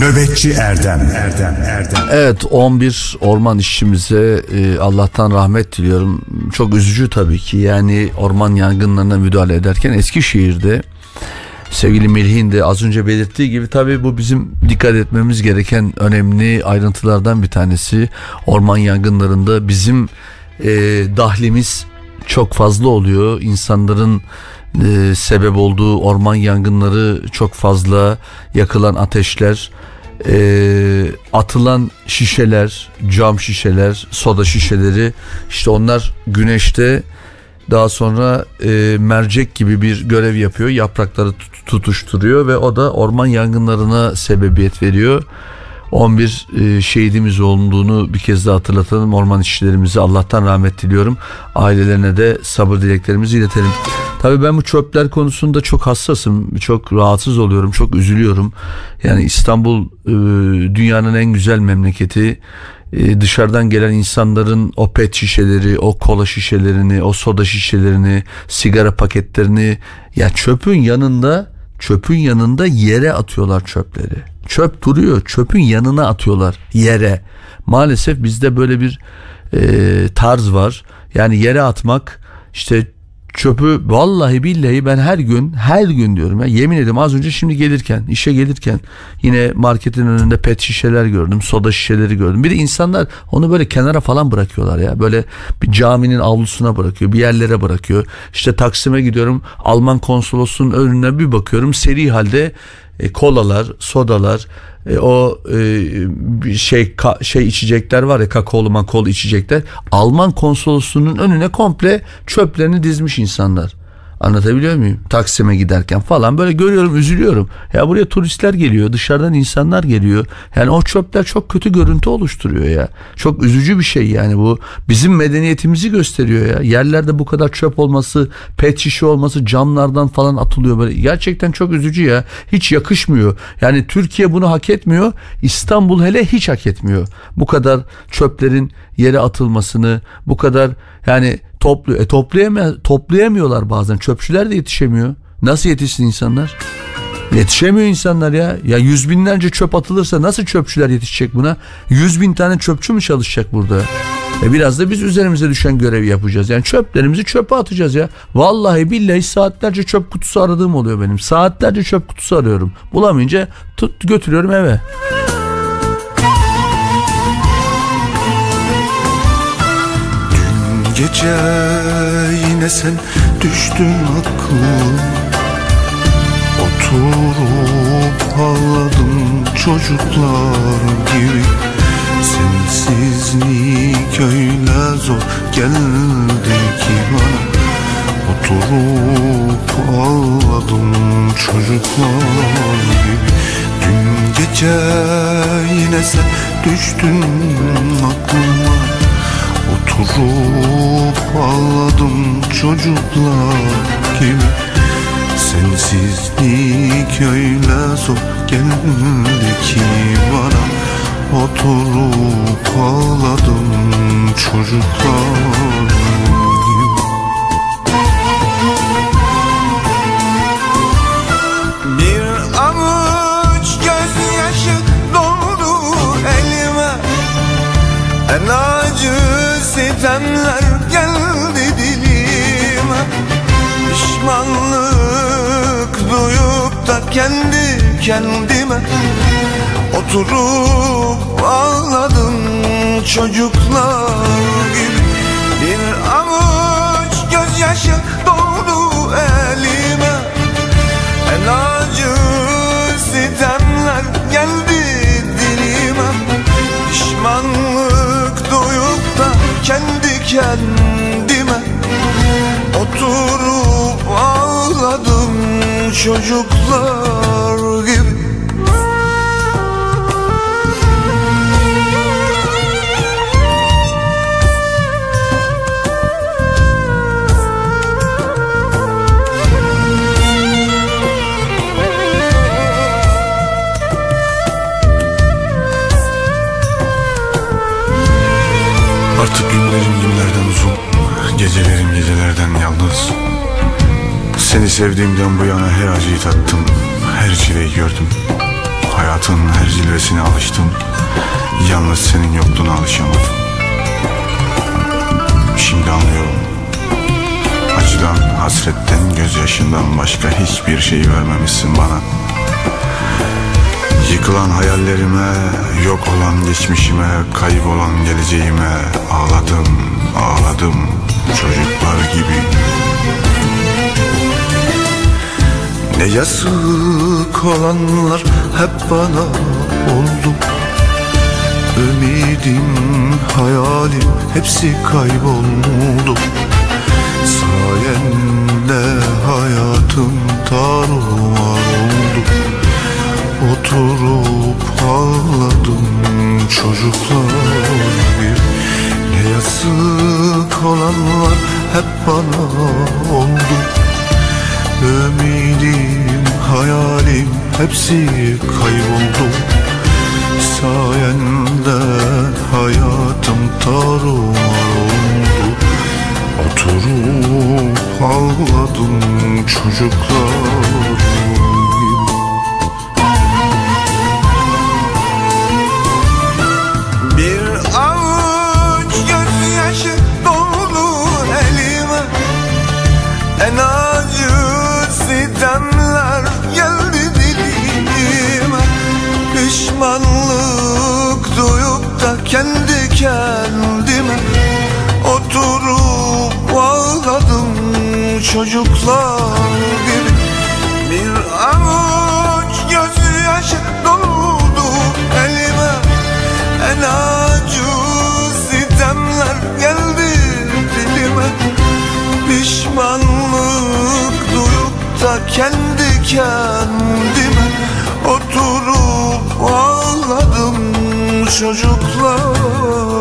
Nöbetçi Erdem Erdem Erdem Evet 11 orman işçimize e, Allah'tan rahmet diliyorum. Çok üzücü tabii ki. Yani orman yangınlarına müdahale ederken Eskişehir'de sevgili Melih'in de az önce belirttiği gibi tabii bu bizim dikkat etmemiz gereken önemli ayrıntılardan bir tanesi. Orman yangınlarında bizim e, dahlimiz çok fazla oluyor. İnsanların e, sebep olduğu orman yangınları çok fazla yakılan ateşler e, atılan şişeler cam şişeler soda şişeleri işte onlar güneşte daha sonra e, mercek gibi bir görev yapıyor yaprakları tut- tutuşturuyor ve o da orman yangınlarına sebebiyet veriyor 11 e, şehidimiz olduğunu bir kez daha hatırlatalım. Orman işçilerimize Allah'tan rahmet diliyorum. Ailelerine de sabır dileklerimizi iletelim. Tabii ben bu çöpler konusunda çok hassasım. Çok rahatsız oluyorum. Çok üzülüyorum. Yani İstanbul e, dünyanın en güzel memleketi. E, dışarıdan gelen insanların o pet şişeleri, o kola şişelerini, o soda şişelerini, sigara paketlerini ya çöpün yanında çöpün yanında yere atıyorlar çöpleri. Çöp duruyor çöpün yanına atıyorlar yere. Maalesef bizde böyle bir e, tarz var. Yani yere atmak işte çöpü vallahi billahi ben her gün her gün diyorum ya yemin ederim az önce şimdi gelirken işe gelirken yine marketin önünde pet şişeler gördüm soda şişeleri gördüm bir de insanlar onu böyle kenara falan bırakıyorlar ya böyle bir caminin avlusuna bırakıyor bir yerlere bırakıyor işte Taksim'e gidiyorum Alman konsolosunun önüne bir bakıyorum seri halde e, kolalar sodalar e, o e, şey ka- şey içecekler var ya kakaolu makolu içecekler Alman konsolosunun önüne komple çöplerini dizmiş insanlar. Anlatabiliyor muyum? Taksim'e giderken falan böyle görüyorum üzülüyorum. Ya buraya turistler geliyor dışarıdan insanlar geliyor. Yani o çöpler çok kötü görüntü oluşturuyor ya. Çok üzücü bir şey yani bu. Bizim medeniyetimizi gösteriyor ya. Yerlerde bu kadar çöp olması, pet şişe olması camlardan falan atılıyor böyle. Gerçekten çok üzücü ya. Hiç yakışmıyor. Yani Türkiye bunu hak etmiyor. İstanbul hele hiç hak etmiyor. Bu kadar çöplerin yere atılmasını, bu kadar yani toplu e toplayamıyor, toplayamıyorlar bazen. Çöpçüler de yetişemiyor. Nasıl yetişsin insanlar? Yetişemiyor insanlar ya. Ya yüz binlerce çöp atılırsa nasıl çöpçüler yetişecek buna? Yüz bin tane çöpçü mü çalışacak burada? E biraz da biz üzerimize düşen görevi yapacağız. Yani çöplerimizi çöpe atacağız ya. Vallahi billahi saatlerce çöp kutusu aradığım oluyor benim. Saatlerce çöp kutusu arıyorum. Bulamayınca tut götürüyorum eve. Gece yine sen düştün aklıma Oturup ağladım çocuklar gibi. Sensizlik öyle zor geldi ki bana. Oturup ağladım çocuklar gibi. Dün gece yine sen düştün aklıma Oturup ağladım çocuklar gibi. Sensizlik öyle zor geldi ki bana. Oturup ağladım çocuklar kendi kendime Oturup ağladım çocuklar gibi. Bir avuç gözyaşı doldu elime. En acı sitemler geldi dilime. Pişmanlık duyup da kendi kendime Oturup ağladım çocuklar gibi. Artık günlerim günlerden uzun Gecelerim gecelerden yalnız Seni sevdiğimden bu yana her acıyı tattım. Her çileyi gördüm. Hayatın her cilvesine alıştım. Yalnız senin yokluğuna alışamadım. Şimdi anlıyorum. Acıdan, hasretten, gözyaşından başka hiçbir şey vermemişsin bana. Yıkılan hayallerime, yok olan geçmişime, kaybolan geleceğime Ağladım, ağladım çocuklar gibi Ne yazık olanlar hep bana oldu. Ümidim, hayalim hepsi kayboldu. Sayende hayatım tarumar oldu. Oturup ağladım çocuklar bir. Ne yazık olanlar hep bana oldu Ümidim, hayalim hepsi kayboldu. Sayende hayatım tarumar oldu. Oturup ağladım çocuklar çocuklar gibi Bir avuç gözyaşı doldu elime. En acı sitemler geldi dilime. Pişmanlık duyup da kendi kendime Oturup ağladım çocuklar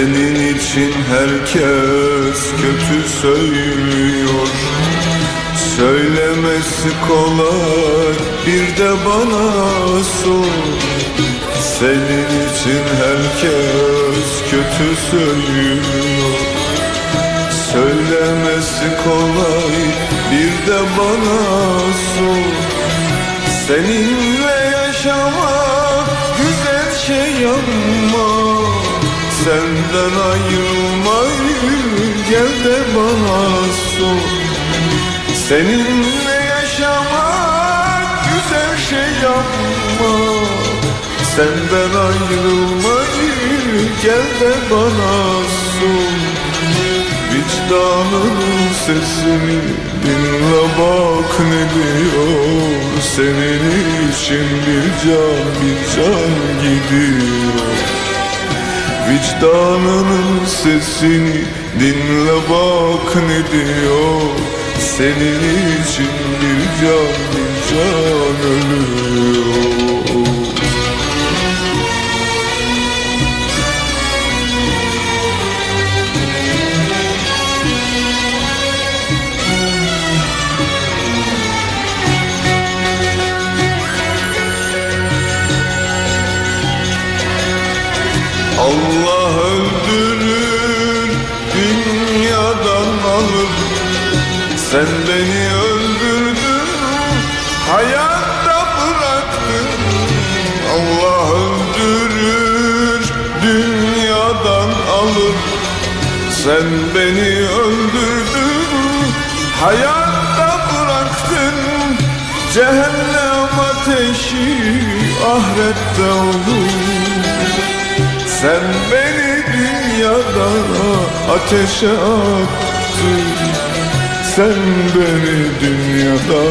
Senin için herkes kötü söylüyor. Söylemesi kolay bir de bana sor. Senin için herkes kötü söylüyor. Söylemesi kolay bir de bana sor. Seninle yaşamak güzel şey ama Senden ayrılmayı gel de bana sor. Seninle yaşamak güzel şey yapma. Senden ayrılmayı gel de bana sor. Vicdanın sesini dinle bak ne diyor. Senin için bir can bir can gidiyor Vicdanının sesini dinle bak ne diyor. Senin için bir can bir can ölüyor Allah sen beni dünyada ateşe attın. Sen beni dünyada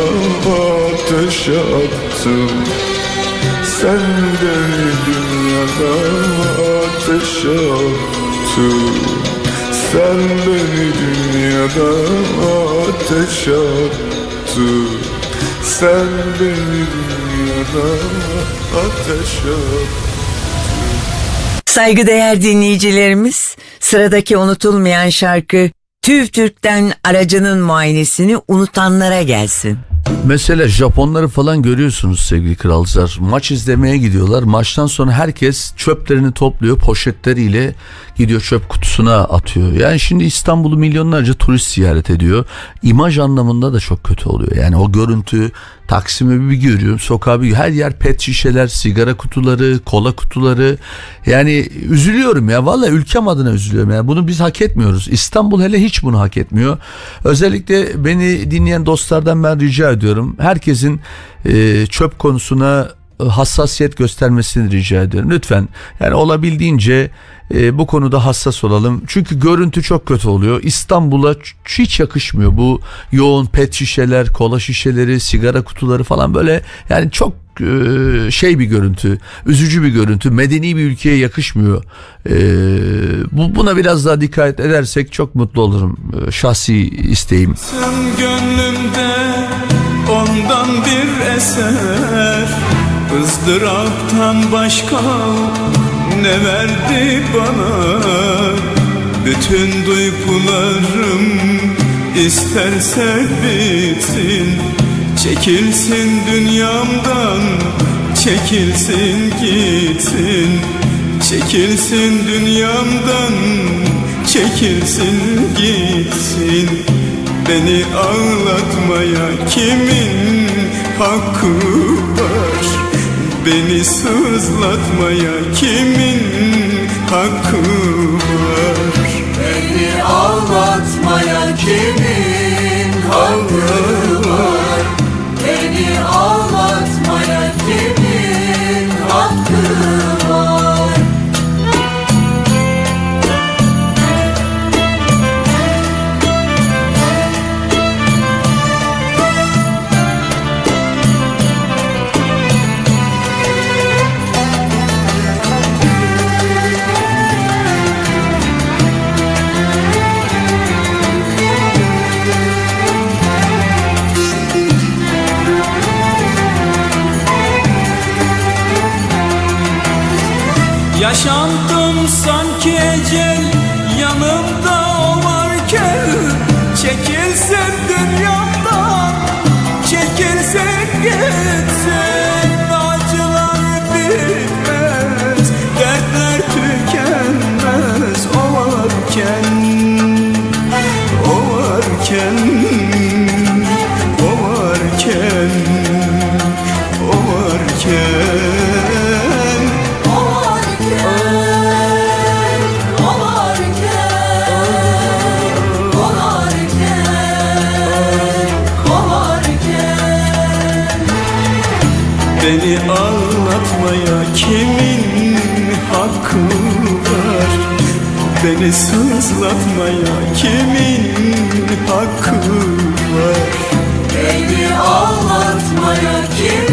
ateşe attın. Sen beni dünyada ateşe attın. Sen beni dünyada ateşe attın. Sen beni dünyada ateşe attın Saygıdeğer dinleyicilerimiz, sıradaki unutulmayan şarkı TÜV TÜRK'ten aracının muayenesini unutanlara gelsin. Mesela Japonları falan görüyorsunuz sevgili kralcılar. Maç izlemeye gidiyorlar. Maçtan sonra herkes çöplerini topluyor poşetleriyle gidiyor çöp kutusuna atıyor. Yani şimdi İstanbul'u milyonlarca turist ziyaret ediyor. İmaj anlamında da çok kötü oluyor. Yani o görüntü Taksim'i bir görüyorum sokağa bir her yer pet şişeler, sigara kutuları, kola kutuları. Yani üzülüyorum ya valla ülkem adına üzülüyorum ya. Bunu biz hak etmiyoruz. İstanbul hele hiç bunu hak etmiyor. Özellikle beni dinleyen dostlardan ben rica ediyorum. Herkesin e, çöp konusuna hassasiyet göstermesini rica ediyorum. Lütfen yani olabildiğince e, bu konuda hassas olalım. Çünkü görüntü çok kötü oluyor. İstanbul'a hiç yakışmıyor bu yoğun pet şişeler, kola şişeleri, sigara kutuları falan böyle yani çok e, şey bir görüntü, üzücü bir görüntü, medeni bir ülkeye yakışmıyor. E, bu buna biraz daha dikkat edersek çok mutlu olurum. E, şahsi isteğim. Sen gönlümde ondan bir eser ızdıraptan başka ne verdi bana? Bütün duygularım isterse bitsin. Çekilsin dünyamdan çekilsin gitsin. Çekilsin dünyamdan çekilsin gitsin. Beni ağlatmaya kimin hakkı var Beni sızlatmaya kimin hakkı var? Beni ağlatmaya kimin hakkı var? Beni ağlatmaya Beni sızlatmaya kimin hakkı var? Beni ağlatmaya kimin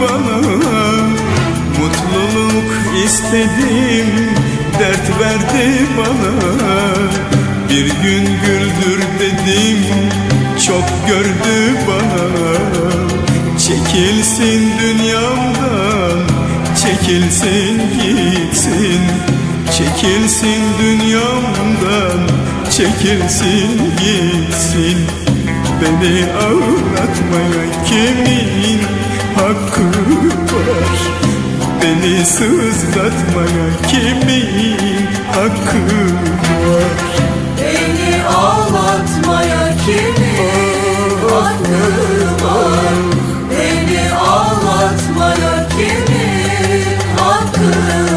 bana Mutluluk istedim dert verdi bana. Bir gün güldür dedim çok gördü bana. Çekilsin dünyamdan çekilsin gitsin. Çekilsin dünyamdan çekilsin gitsin. Beni ağlatmaya kimin hakkı var. Beni sızlatmaya kimin hakkı var? Beni ağlatmaya kimin hakkı var? Beni ağlatmaya kimin hakkı var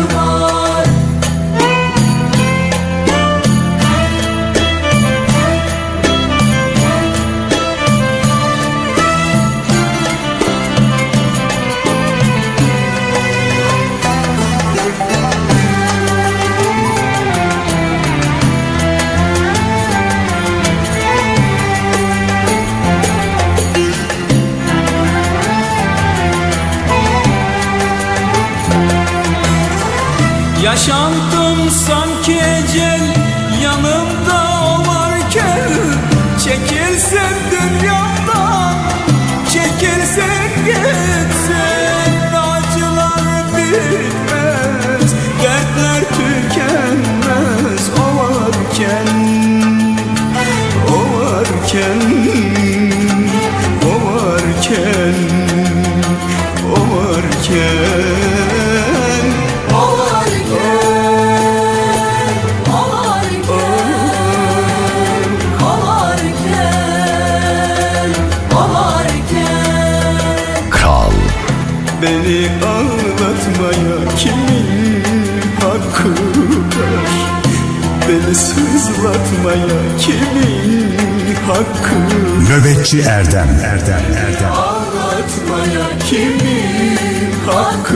Nöbetçi Erdem. Erdem Erdem. Anlatmaya kimin hakkı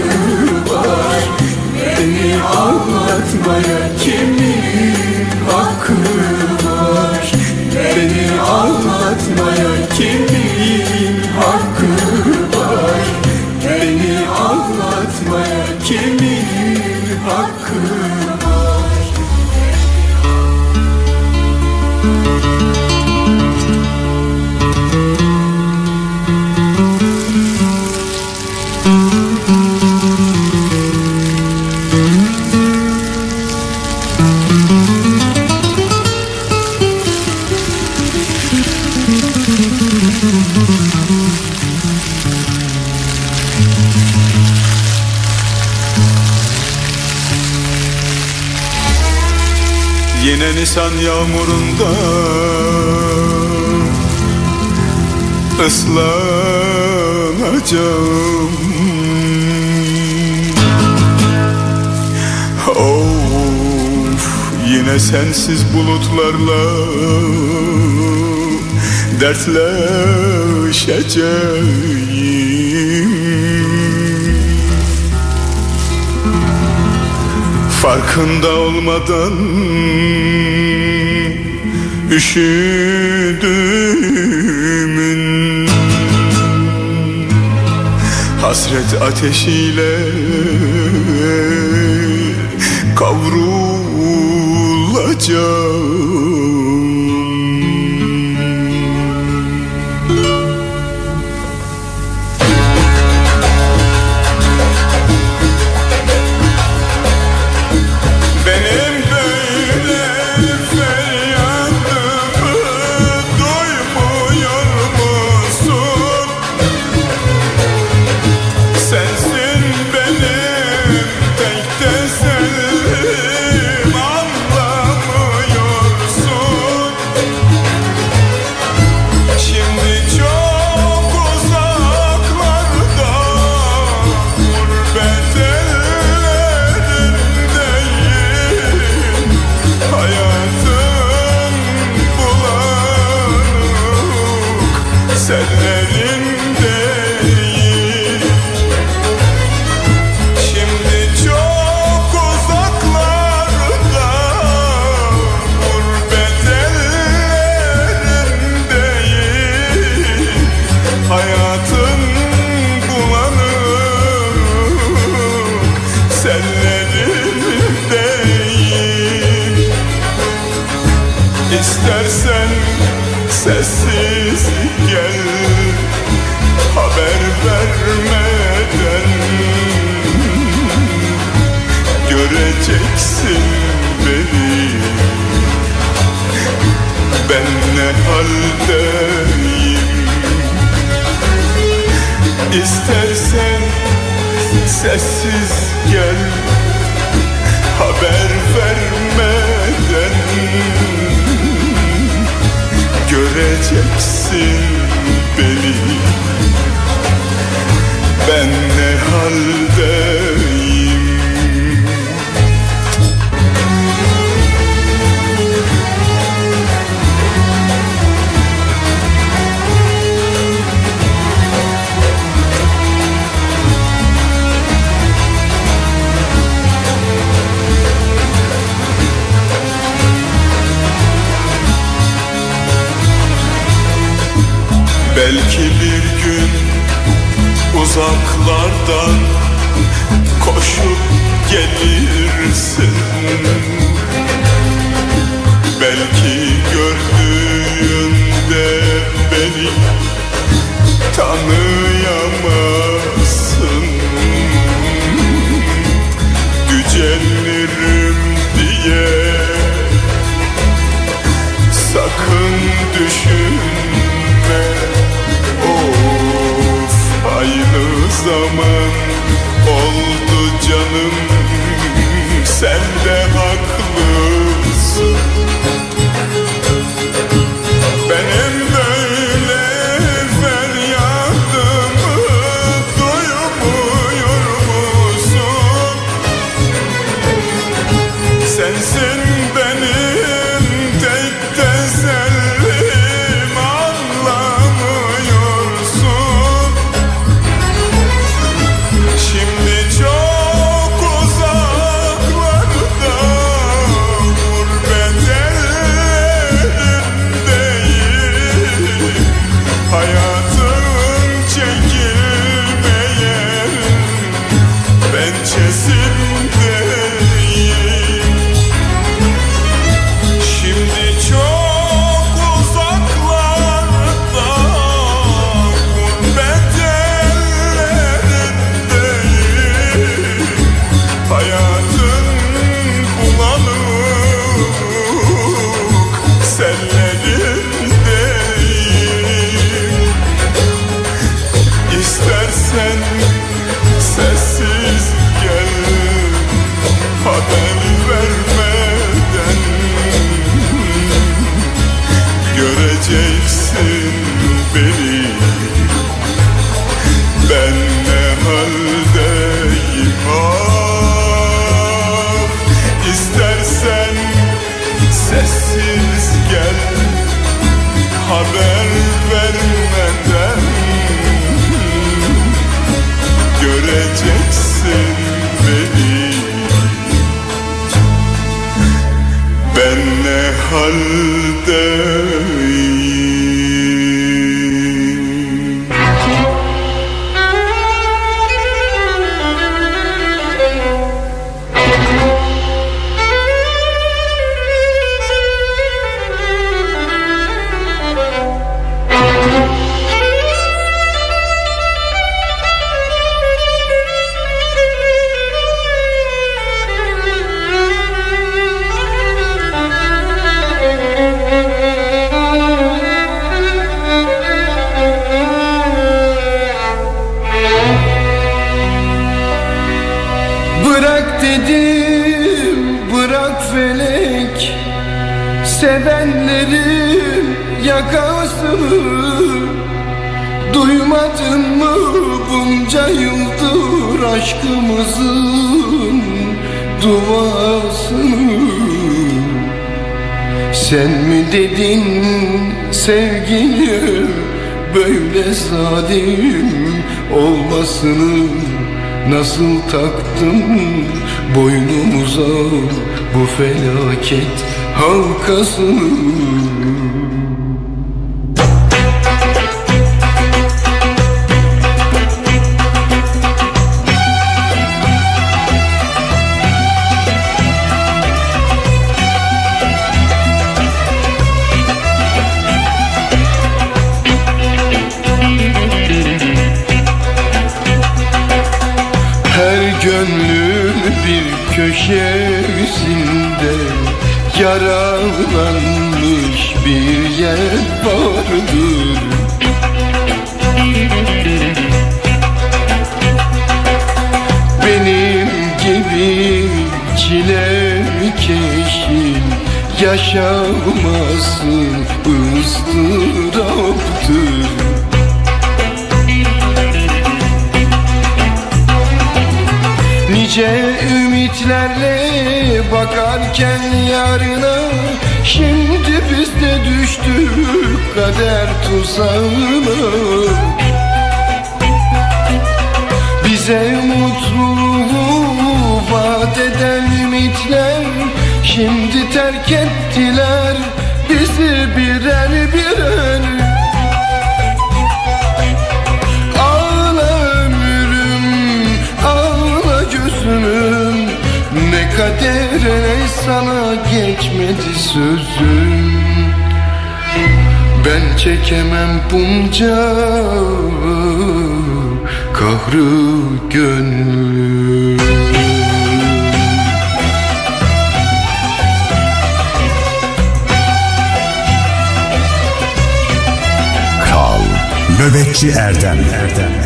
var? Beni anlatmaya kimin hakkı var? Beni anlatmaya kimin nisan yağmurunda ıslanacağım. Of yine sensiz bulutlarla dertleşeceğim. Farkında olmadan Üşüdüğümün. Hasret ateşiyle kavrulacağım. Senlerin Haber vermeden Göreceksin beni. Ben ne haldeyim dedin sevgiye böyle zalim olmasını Nasıl taktın? Boynumuza bu felaket halkasını Yaşaması ıstıraptır Nice ümitlerle bakarken yarına Şimdi biz de düştük kader tuzağına Şimdi terk ettiler bizi birer birer Ağla ömrüm, ağla gözümüm Ne kadere sana geçmedi sözüm. Ben çekemem bunca kahrı gönlüm Nöbetçi Erdem. Erdem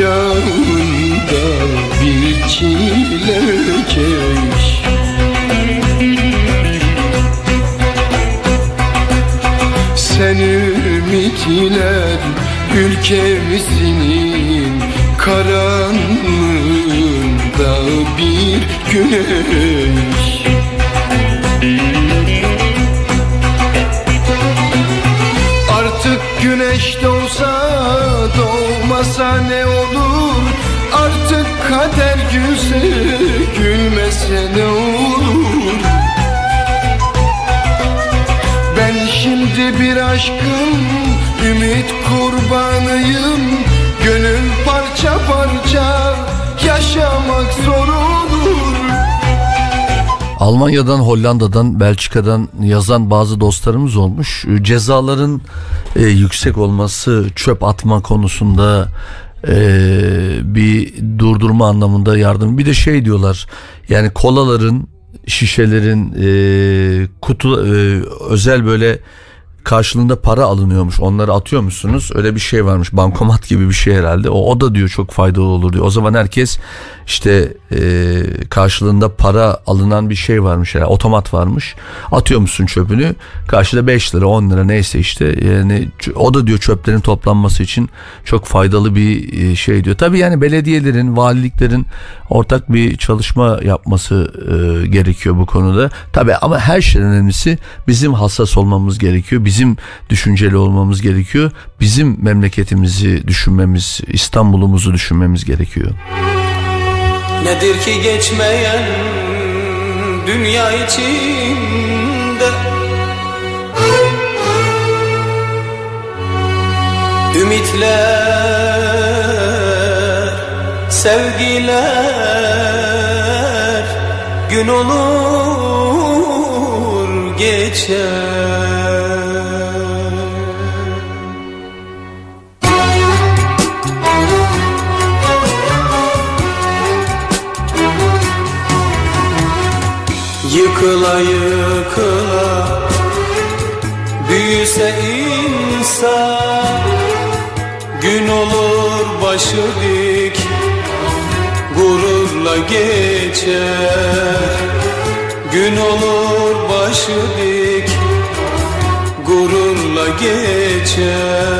Kucağında bir çilekeş Sen ümitler ülkemizin karanlığında bir güneş bir aşkın ümit kurbanıyım Gönül parça parça yaşamak zor olur Almanya'dan, Hollanda'dan, Belçika'dan yazan bazı dostlarımız olmuş. E, Cezaların e, yüksek olması çöp atma konusunda e, bir durdurma anlamında yardım. Bir de şey diyorlar yani kolaların, şişelerin, e, kutu e, özel böyle karşılığında para alınıyormuş. Onları atıyor musunuz? Öyle bir şey varmış. Bankomat gibi bir şey herhalde. O, o da diyor çok faydalı olur diyor. O zaman herkes işte e, karşılığında para alınan bir şey varmış. Yani otomat varmış. Atıyor musun çöpünü? Karşıda 5 lira 10 lira neyse işte. Yani o da diyor çöplerin toplanması için çok faydalı bir e, şey diyor. Tabii yani belediyelerin, valiliklerin ortak bir çalışma yapması e, gerekiyor bu konuda. Tabii ama her şeyden önemlisi bizim hassas olmamız gerekiyor. Bizim düşünceli olmamız gerekiyor. Bizim memleketimizi düşünmemiz, İstanbul'umuzu düşünmemiz gerekiyor. Nedir ki geçmeyen dünya içinde Ümitler, sevgiler gün olur geçer Yıkıla yıkıla. Büyüse insan Gün olur başı dik Gururla geçer. Gün olur başı dik Gururla geçer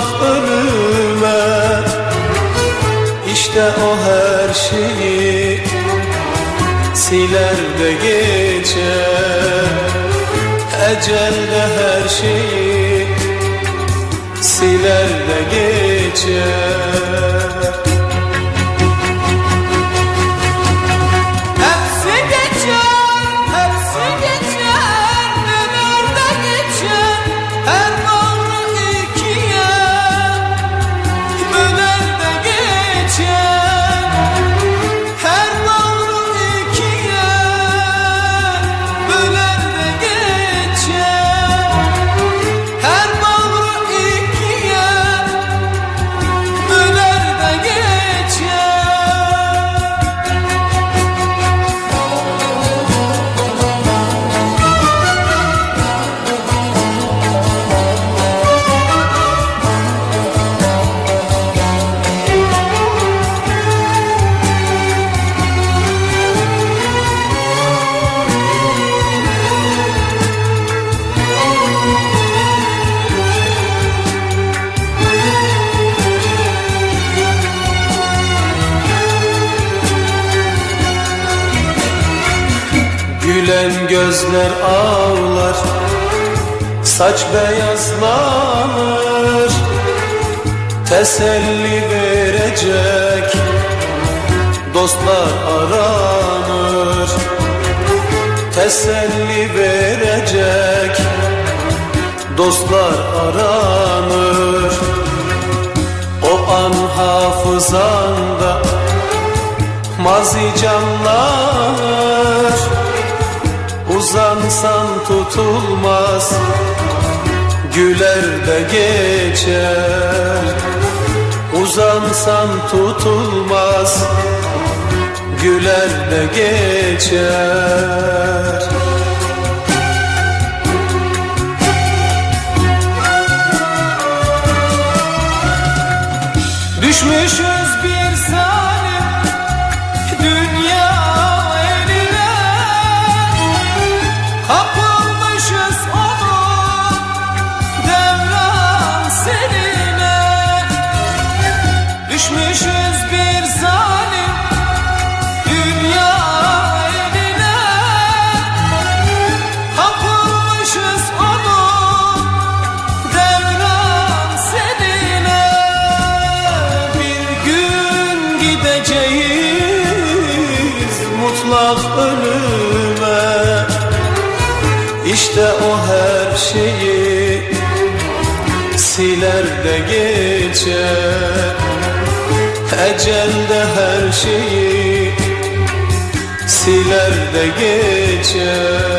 mutlak ölüme İşte o her şeyi siler de geçer. Ecel de her şeyi siler de geçer gözler ağlar Saç beyazlanır. Teselli verecek Dostlar aranır. Teselli verecek Dostlar aranır. O an hafızanda Mazi canlanır Uzansam tutulmaz. Güler de geçer. Uzansam tutulmaz. Güler de geçer. Düşmüşüm ecelde her şeyi Siler de geçer.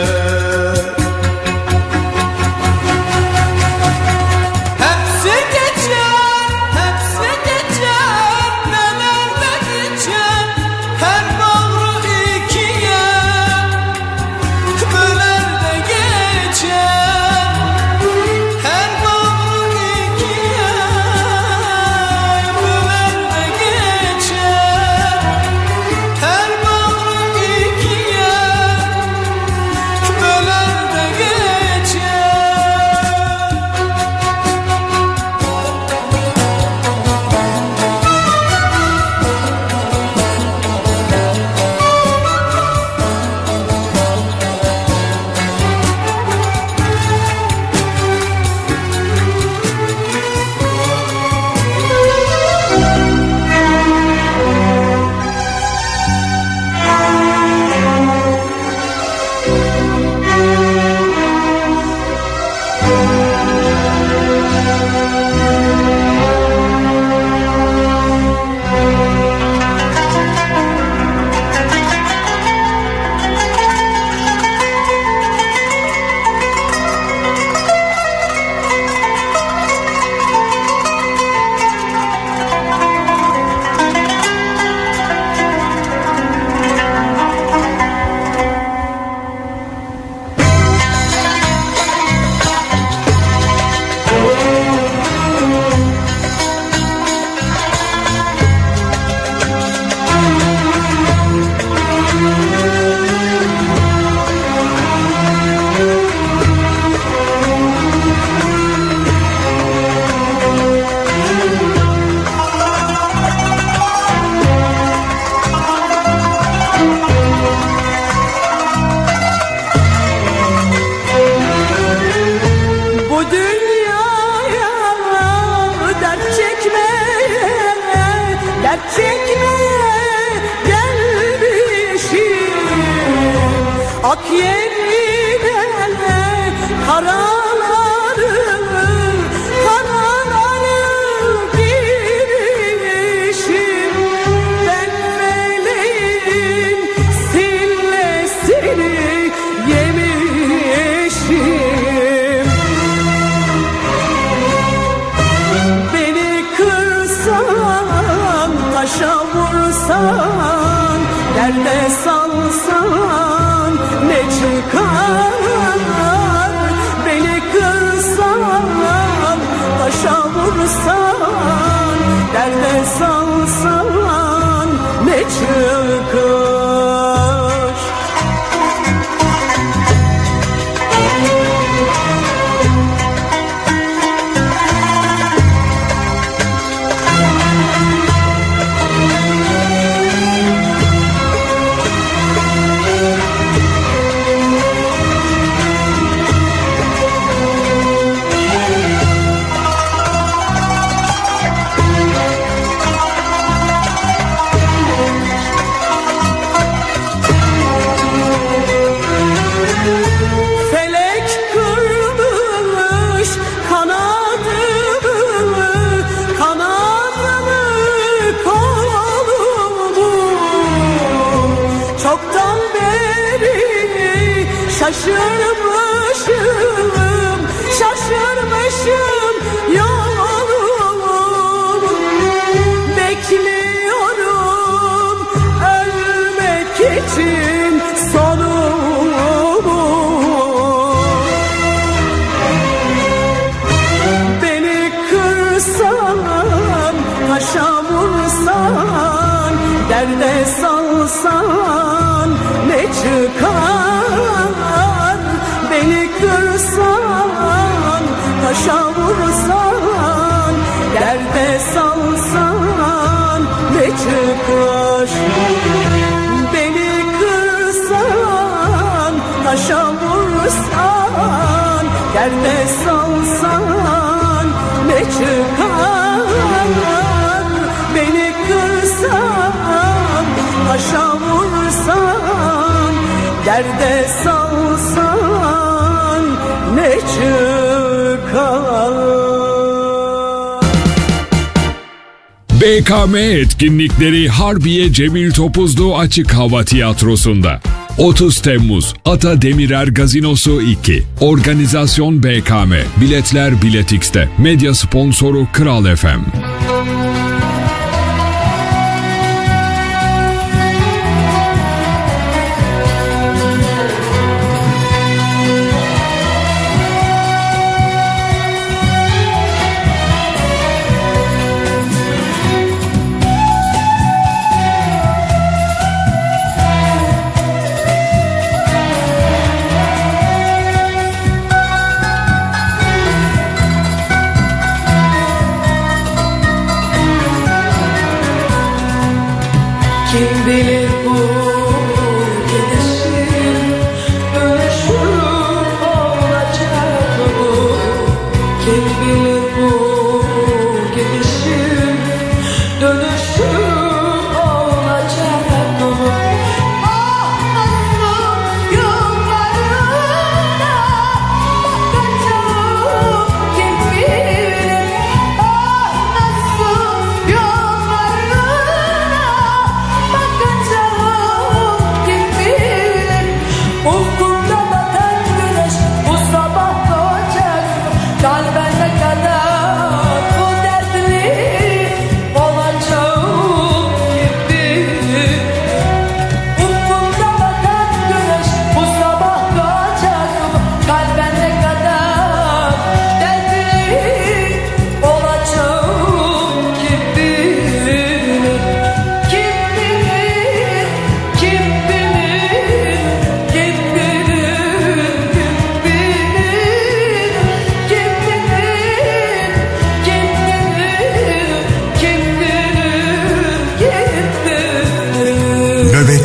Derde salsan ne çıkar? BKM etkinlikleri Harbiye Cemil Topuzlu Açık Hava Tiyatrosu'nda. 30 Temmuz Ata Demirer Gazinosu 2 Organizasyon BKM Biletler Biletix'te Medya sponsoru Kral FM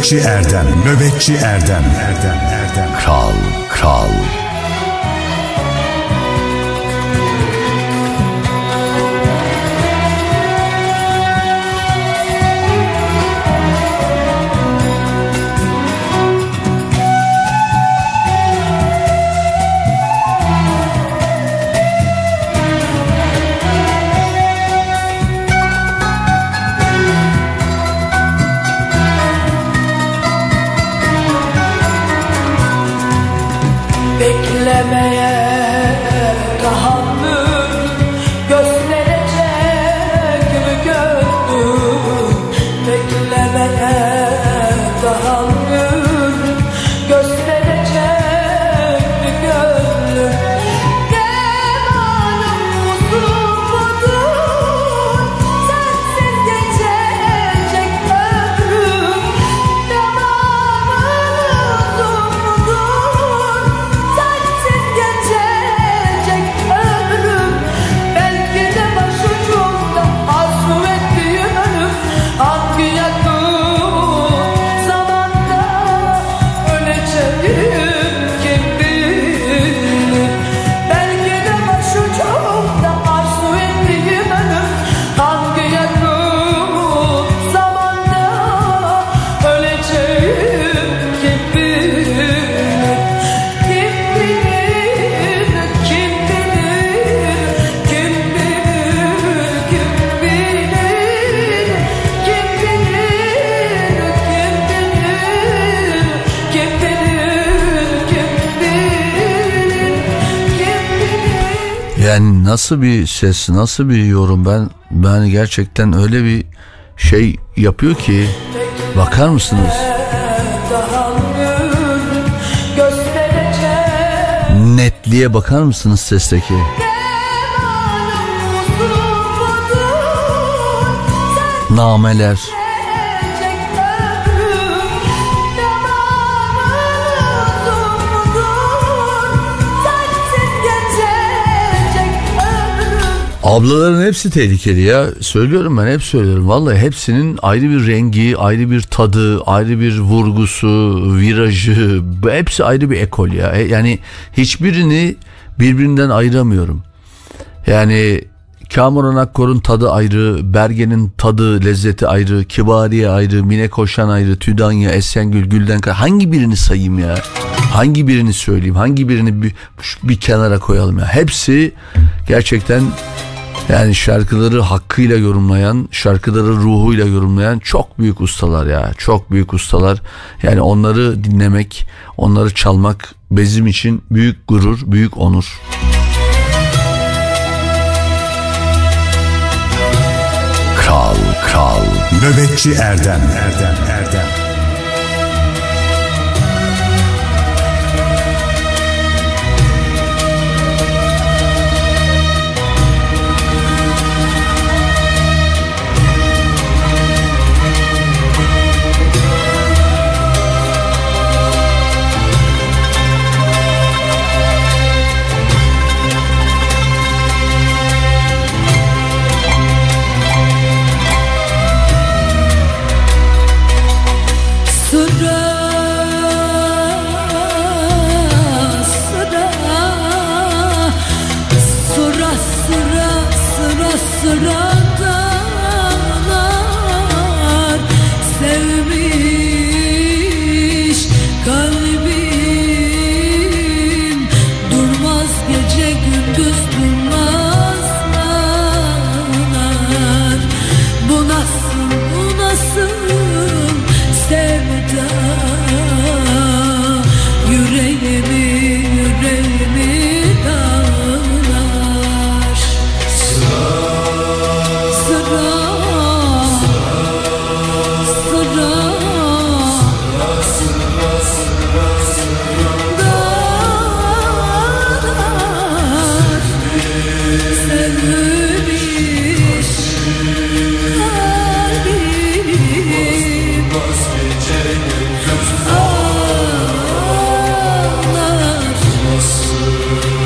Nöbetçi Erdem, Nöbetçi Erdem. nasıl bir ses, nasıl bir yorum ben ben gerçekten öyle bir şey yapıyor ki bakar mısınız? Netliğe bakar mısınız sesteki? Nameler. Ablaların hepsi tehlikeli ya. Söylüyorum ben hep söylüyorum. Vallahi hepsinin ayrı bir rengi, ayrı bir tadı, ayrı bir vurgusu, virajı. Hepsi ayrı bir ekol ya. E, Yani hiçbirini birbirinden ayıramıyorum. Yani Kamuran Akkor'un tadı ayrı, Bergen'in tadı, lezzeti ayrı, Kibariye ayrı, Mine Koşan ayrı, Tüdanya, Esengül, Gülden. Hangi birini sayayım ya? Hangi birini söyleyeyim? Hangi birini bir, bir kenara koyalım ya? Hepsi gerçekten yani şarkıları hakkıyla yorumlayan, şarkıları ruhuyla yorumlayan çok büyük ustalar ya. Çok büyük ustalar. Yani onları dinlemek, onları çalmak bizim için büyük gurur, büyük onur. Kral Kral Nöbetçi Erdem Erdem Erdem Bu nasıl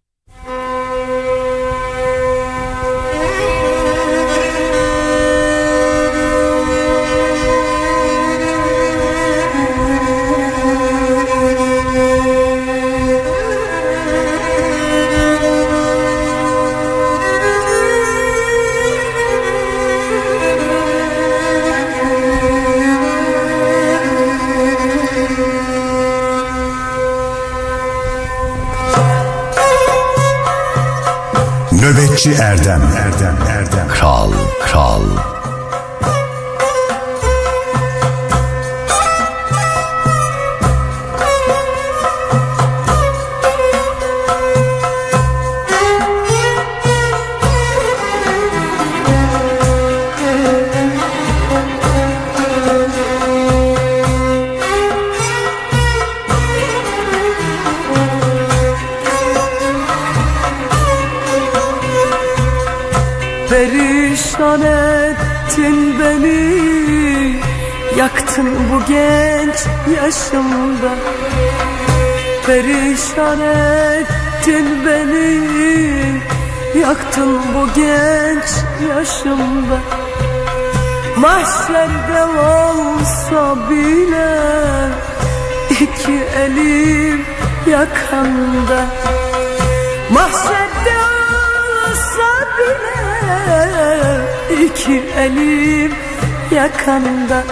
Yakanda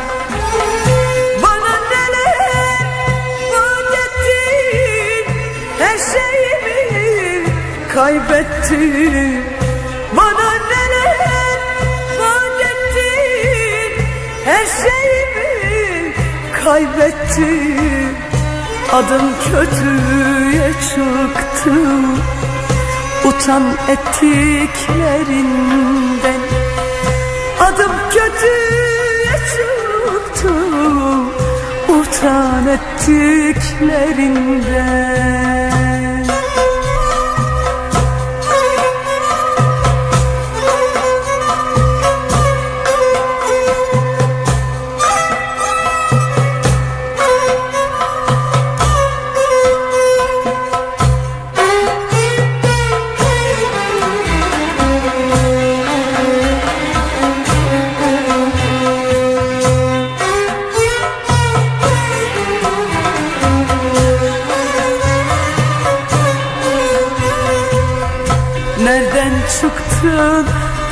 Bana neler vaat ettin? Her şeyimi kaybettim Bana neler vaat ettin? Her şeyimi kaybettim Adım kötüye çıktı. Utan ettiklerinden Utan ettiklerinden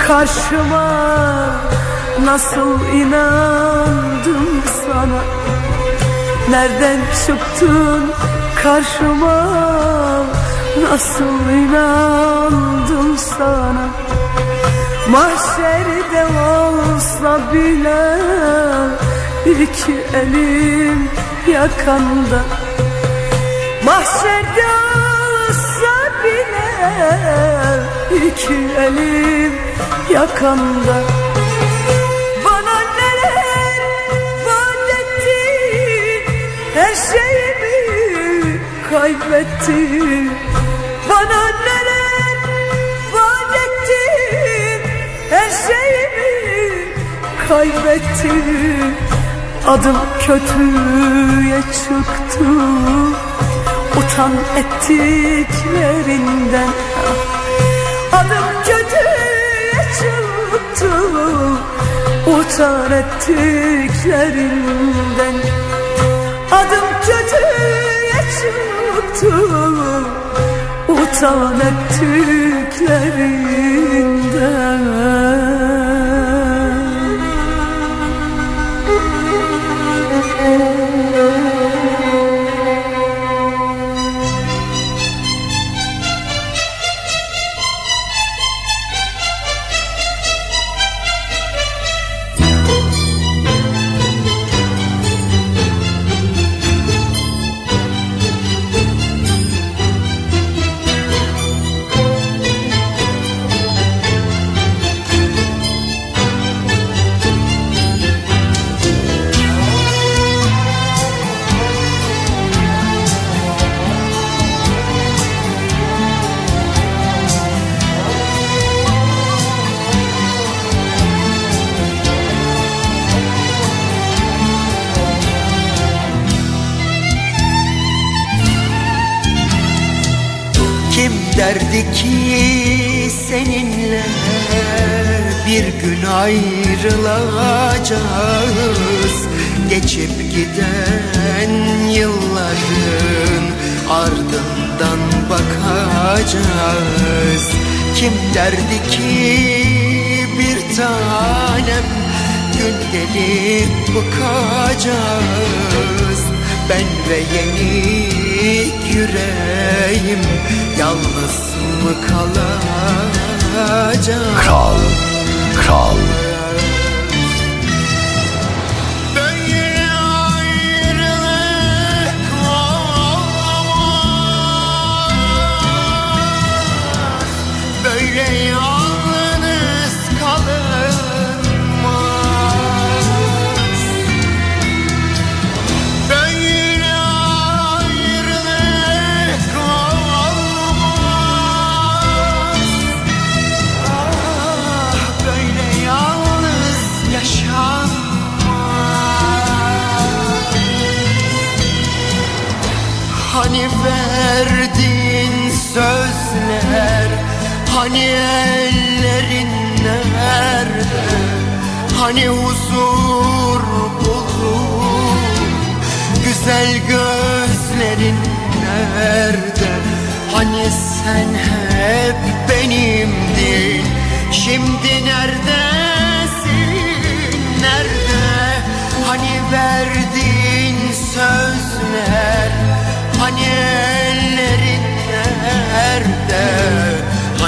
karşıma Nasıl inandım sana? Nereden çıktın karşıma? Nasıl inandım sana? Mahşerde olsa bile iki elim yakanda. Mahşerde olsa bile iki elim yakanda Bana neler vaat her şeyimi kaybettim Bana neler vaat her şeyimi kaybettim Adım kötüye çıktı. Utan ettiklerinden Adım kötüye çıktı Utan ettiklerinden. Adım kötüye çıktı Utan ettiklerinden Ben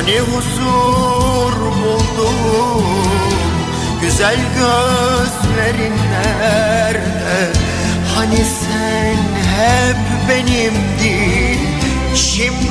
ki huzur buldum. Güzel gözlerin nerede? Hani sen hep benimdin? Şimdi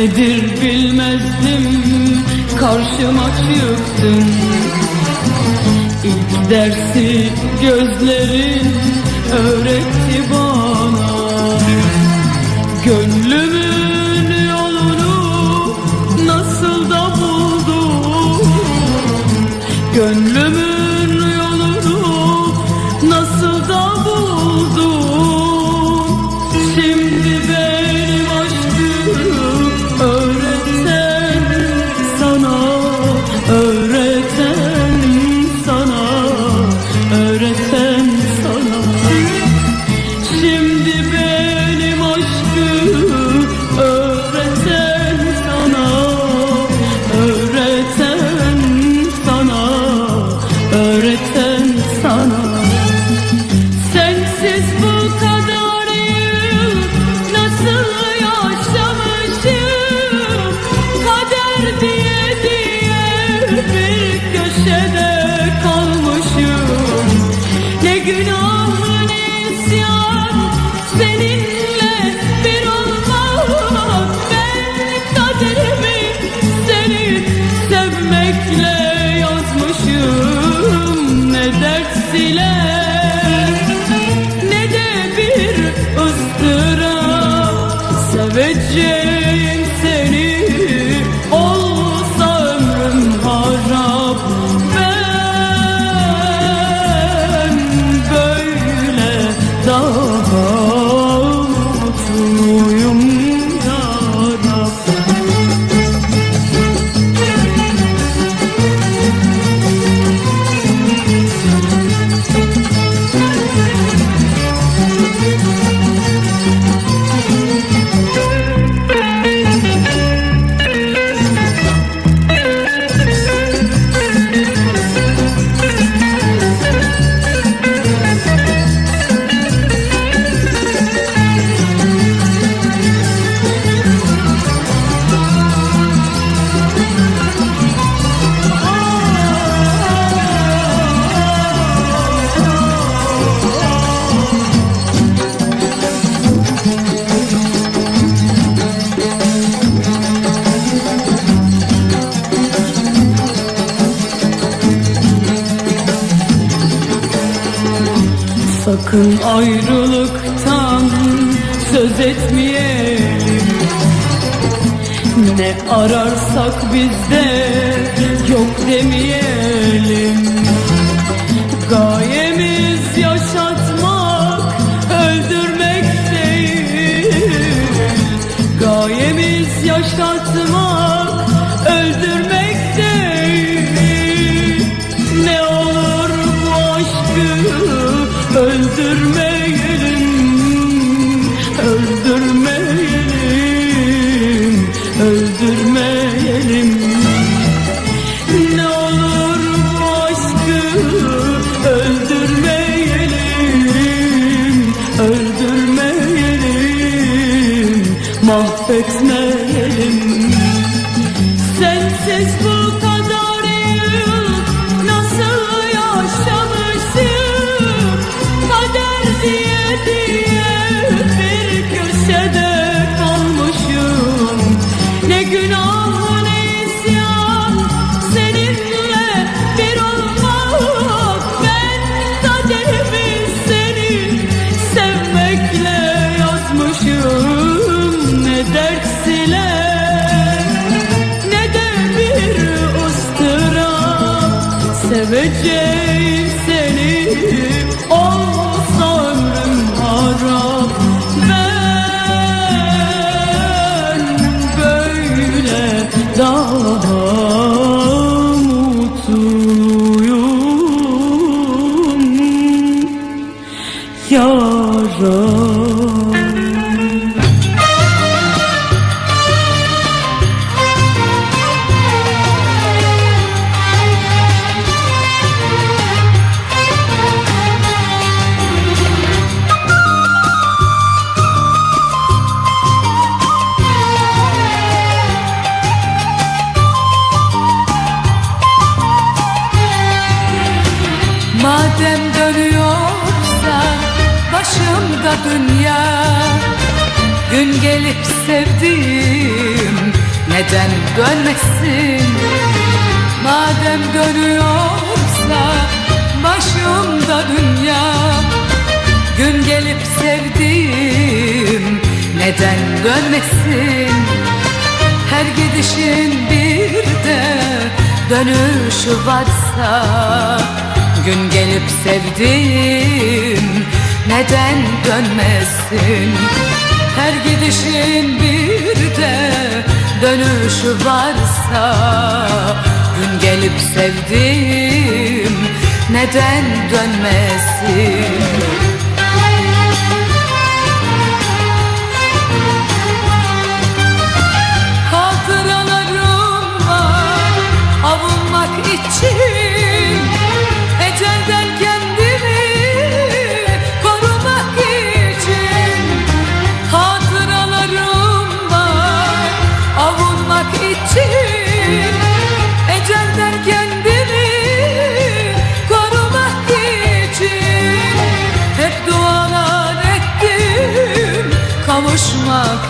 Nedir bilmezdim karşıma çıktın. İlk dersi gözlerin öğretti.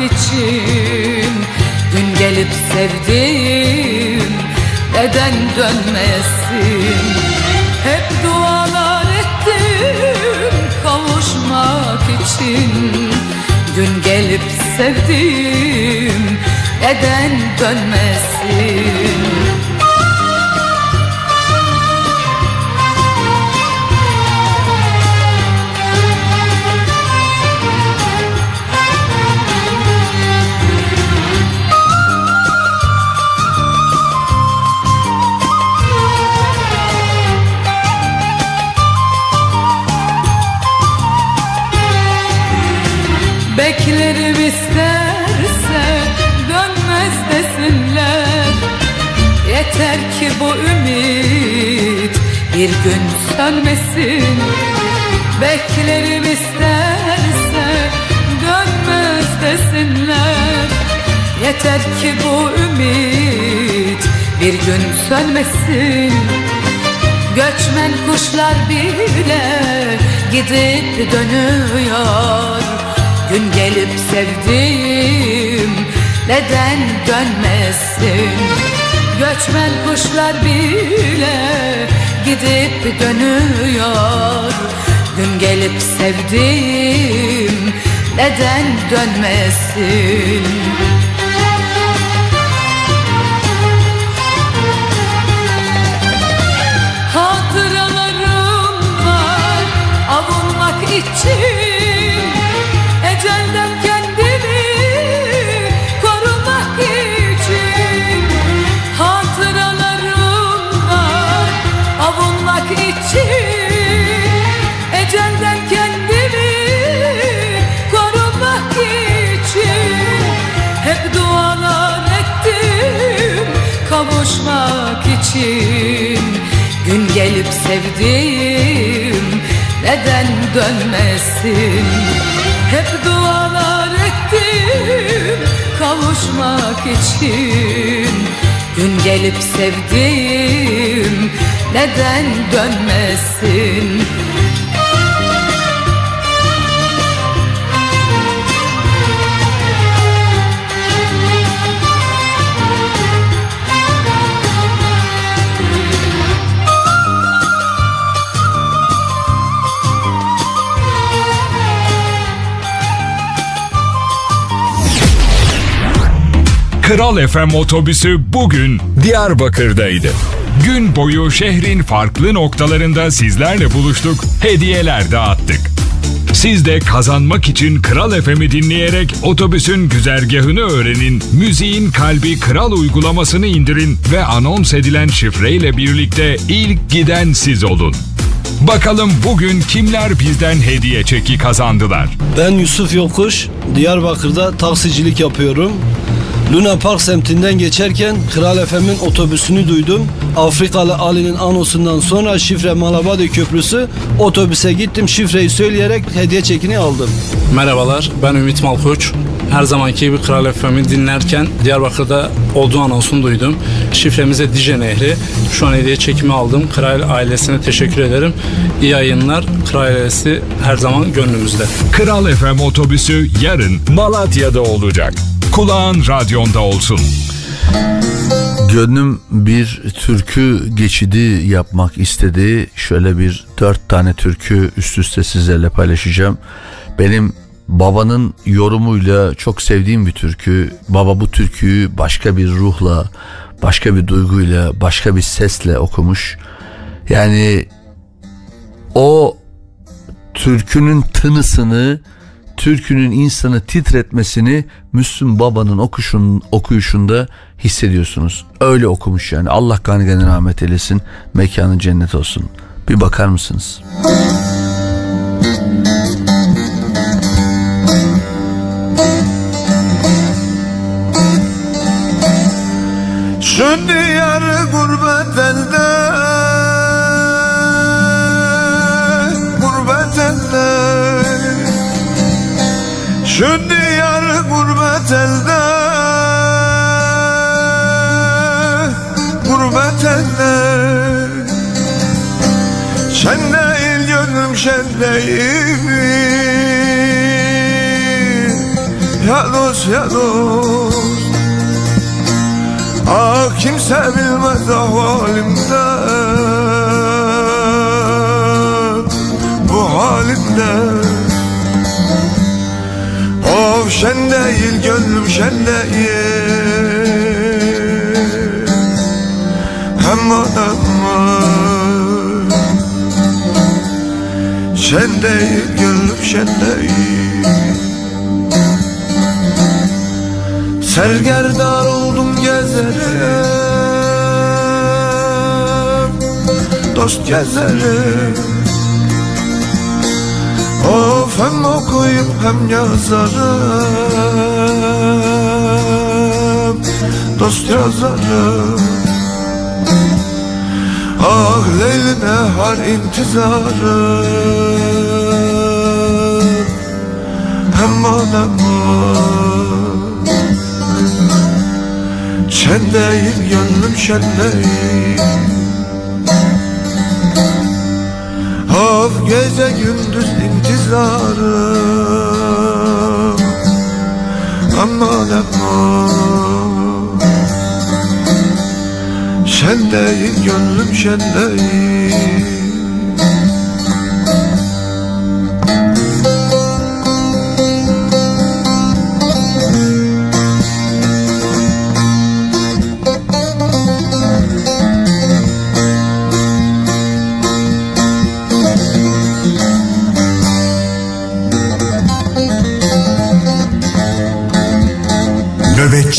İçin Gün gelip sevdim neden dönmesin Hep dualar ettim kavuşmak için. Gün gelip sevdim neden dönmesin Beklerim isterse dönmez desinler. Yeter ki bu ümit bir gün sönmesin. Beklerim isterse dönmez desinler. Yeter ki bu ümit bir gün sönmesin. Göçmen kuşlar bile gidip dönüyor Gün gelip sevdim. Neden dönmesin? Göçmen kuşlar bile gidip dönüyor. Gün gelip sevdim. Neden dönmesin? Hatıralarım var. Avunmak için gelip sevdiğim neden dönmesin? Hep dualar ettim kavuşmak için. Gün gelip sevdiğim neden dönmesin Kral FM otobüsü bugün Diyarbakır'daydı. Gün boyu şehrin farklı noktalarında sizlerle buluştuk, hediyeler dağıttık. Siz de kazanmak için Kral FM'i dinleyerek otobüsün güzergahını öğrenin, müziğin kalbi Kral uygulamasını indirin ve anons edilen şifreyle birlikte ilk giden siz olun. Bakalım bugün kimler bizden hediye çeki kazandılar? Ben Yusuf Yokuş, Diyarbakır'da taksicilik yapıyorum. Luna Park semtinden geçerken Kral FM'in otobüsünü duydum. Afrikalı Ali'nin anosundan sonra şifre Malabadi Köprüsü otobüse gittim şifreyi söyleyerek hediye çekini aldım. Merhabalar ben Ümit Malkoç. Her zamanki gibi Kral FM'i dinlerken Diyarbakır'da olduğu anonsunu duydum. Şifremize Dice Nehri. Şu an hediye çekimi aldım. Kral ailesine teşekkür ederim. İyi yayınlar. Kral ailesi her zaman gönlümüzde. Kral FM otobüsü yarın Malatya'da olacak. Kulağın radyonda olsun. Gönlüm bir türkü geçidi yapmak istedi. Şöyle bir dört tane türkü üst üste sizlerle paylaşacağım. Benim babanın yorumuyla çok sevdiğim bir türkü. Baba bu türküyü başka bir ruhla, başka bir duyguyla, başka bir sesle okumuş. Yani o türkünün tınısını, türkünün insanı titretmesini Müslüm Baba'nın okuşun, okuyuşunda hissediyorsunuz. Öyle okumuş yani. Allah gani gani rahmet eylesin. Mekanı cennet olsun. Bir bakar mısınız? Şu diyar gurbet elde Ya dost. Ah kimse bilmez ahvalimden Bu halimden Of şen değil gönlüm şen değil. Hem adamı Şen değil gönlüm şen değil Sergerdar oldum gezerim Dost gezerim Of hem okuyup hem yazarım. Dost yazarım. Ah Leyli Nehar intizarım. Hem adamım Şen değil gönlüm şen değil Of gece gündüz intizarım. Aman aman. Şen değil gönlüm şen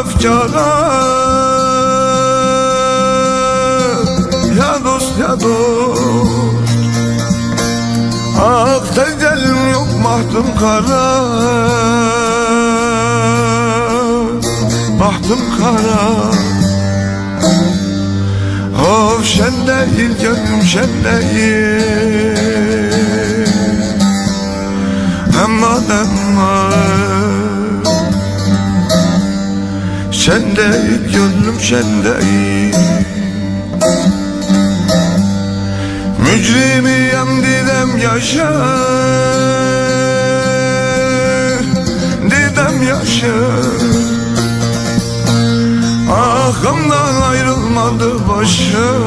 efkara Ya dost ya dost. Ah tecellim yok mahdum kara. Mahdum kara. Of şen değil gönlüm şen değil. Aman aman Şen değil gönlüm şen değil Mücrimiyem didem yaşa Didem yaşa Ahımdan ayrılmadı başım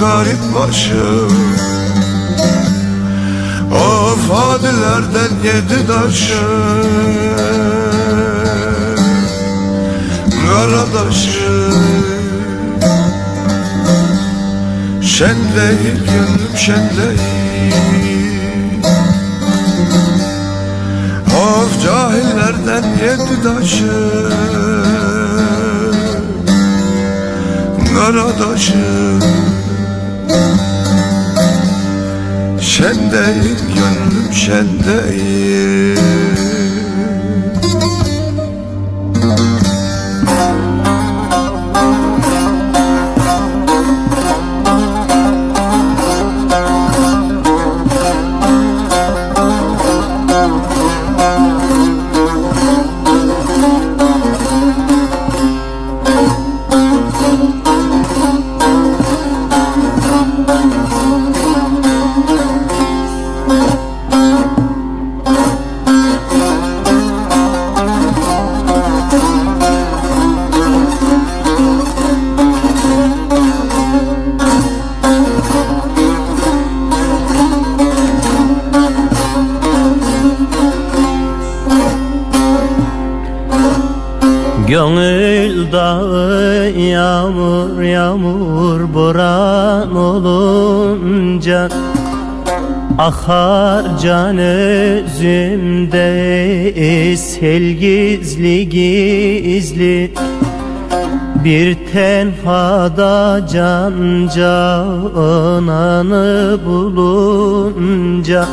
Garip başım Of adilerden yedi taşım Karadaşım Şen değil gönlüm şen değil Of cahillerden yedi taşı. Karadaşı Şen değil gönlüm şen can özümde sel gizli gizli. Bir tenhada can cananı bulunca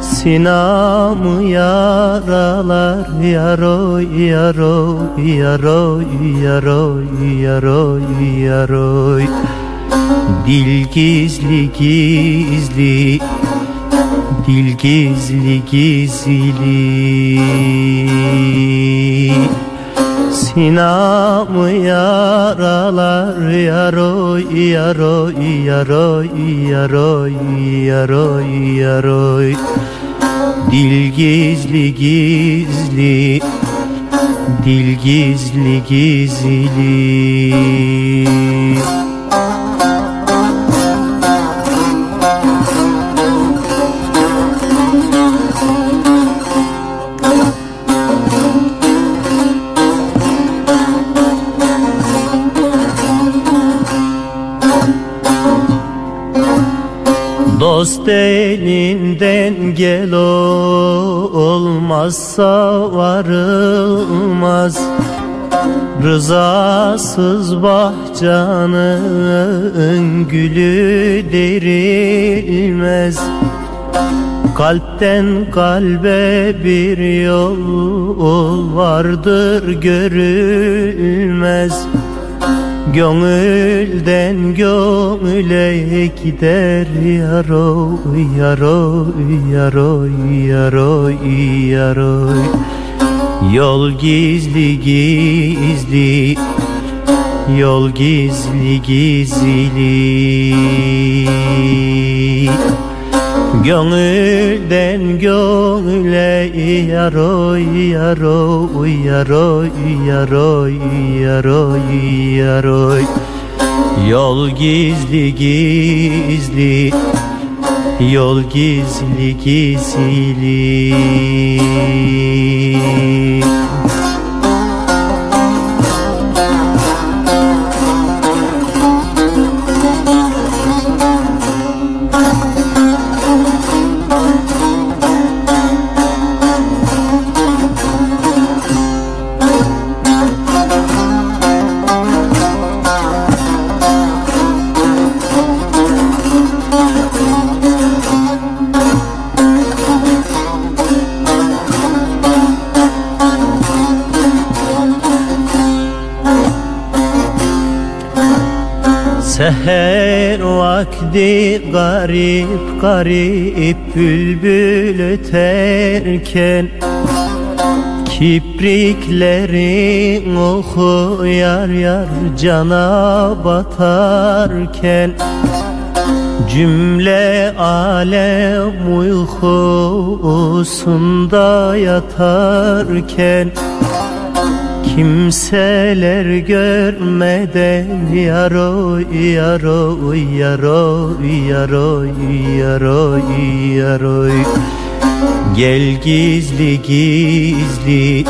Sinamı yaralar yaroy yaroy yaroy yaroy yaroy yaroy. Dil gizli gizli Dil gizli gizli. Sinamı yaralar yaroy yaroy yaroy yaroy yaroy yaroy Dil gizli gizli. Dil gizli gizli Dost elinden gel olmazsa varılmaz. Rızasız bahçanın gülü derilmez. Kalpten kalbe bir yol vardır görülmez Gönülden gönüle gider yaroy yaroy yaroy yaroy yaroy. Yol gizli gizli Yol gizli gizli Gönülden gönüle yaroy yaroy yaroy yaroy yaroy yaroy Yol gizli gizli Yol gizli gizli vakti garip garip bülbül öterken Kipriklerin oku yar yar cana batarken Cümle alem uykusunda yatarken Kimseler görmeden yaro yaro yaro yaro yaro yaro Gel gizli gizli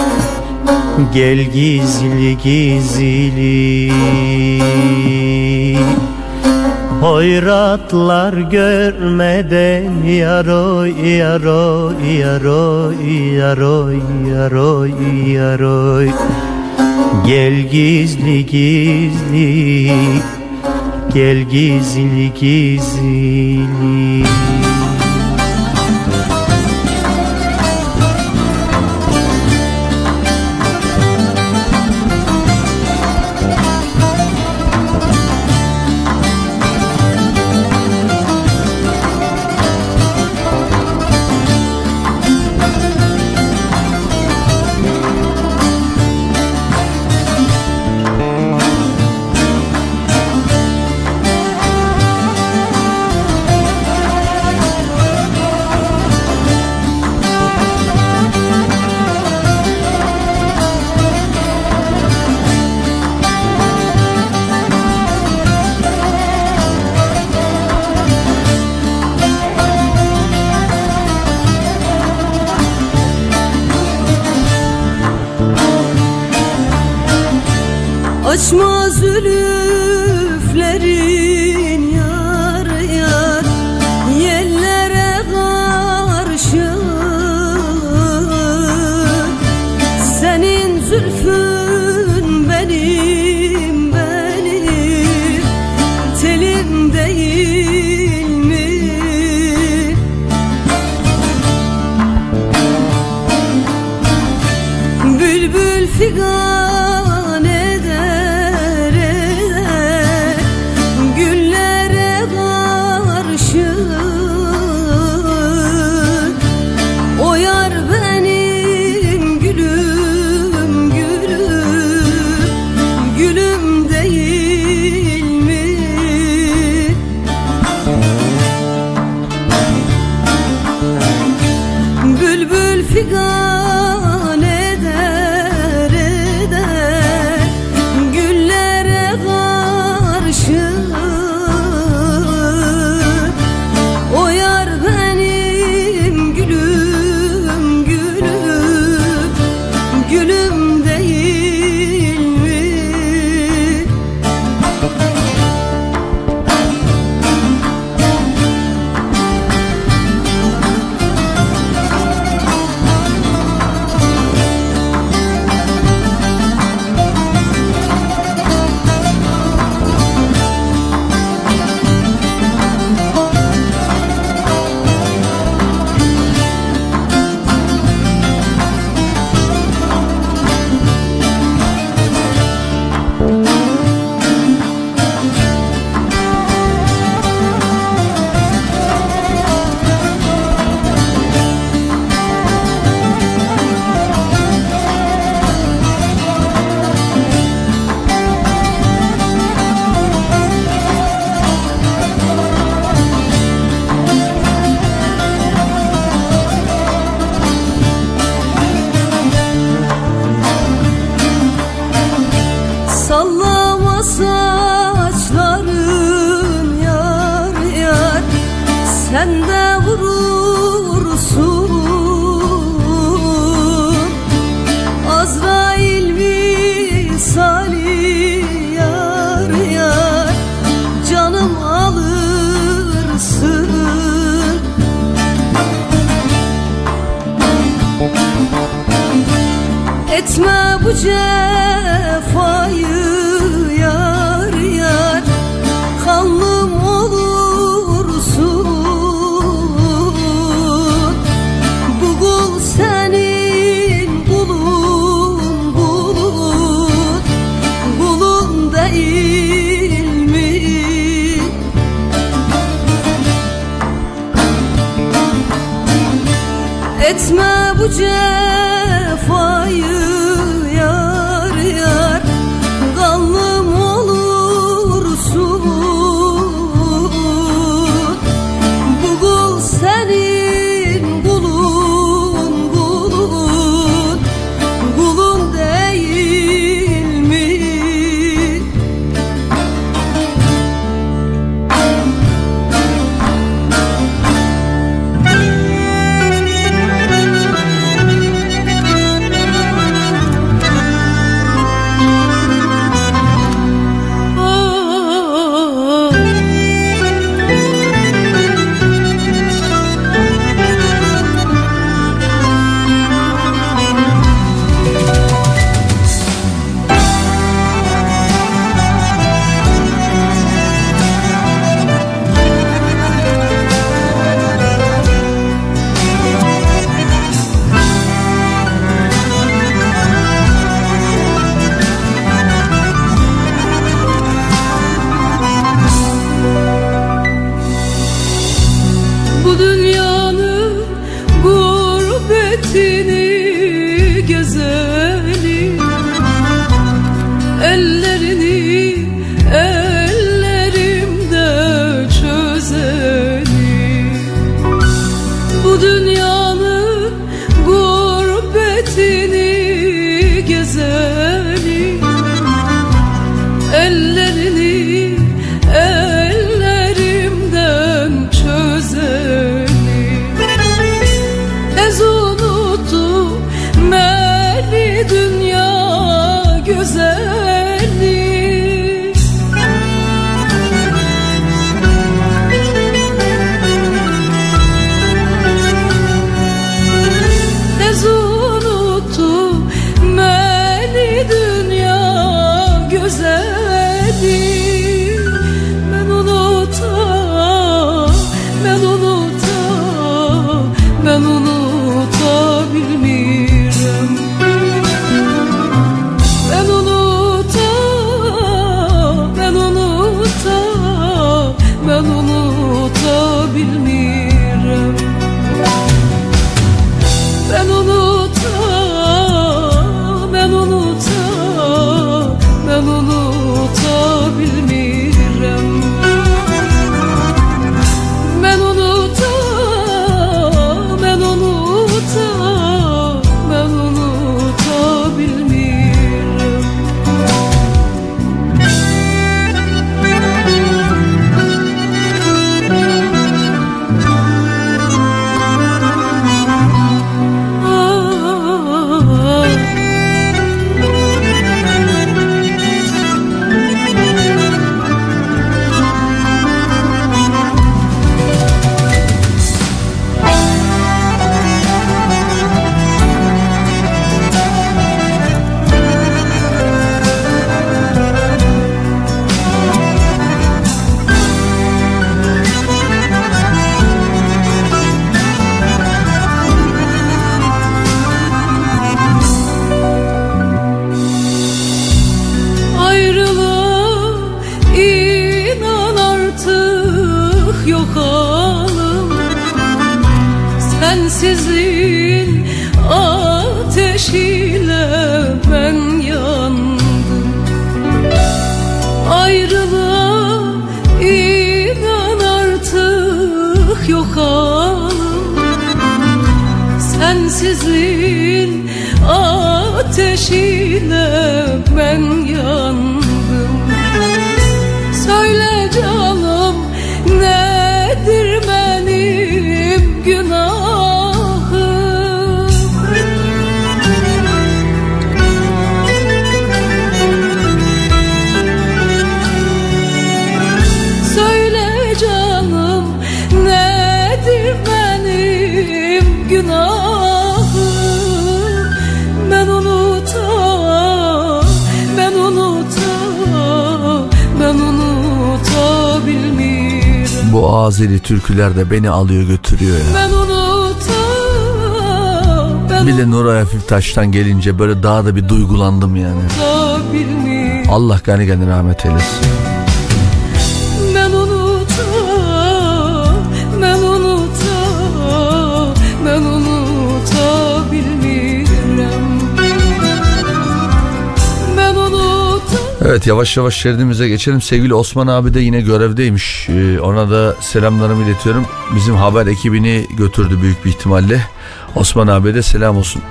Gel gizli gizli. Hoyratlar görmeden yaro yaro yaro yaro yaro yaro Gel gizli gizli Gel gizli gizli Azeri türküler de beni alıyor götürüyor ya. Ben unutam Ben Bir de Nuray Hafif Taş'tan gelince böyle daha da bir duygulandım yani. Allah gani gani rahmet eylesin. Evet yavaş yavaş şeridimize geçelim. Sevgili Osman abi de yine görevdeymiş. Ee, ona da selamlarımı iletiyorum. Bizim haber ekibini götürdü büyük bir ihtimalle. Osman abi de selam olsun.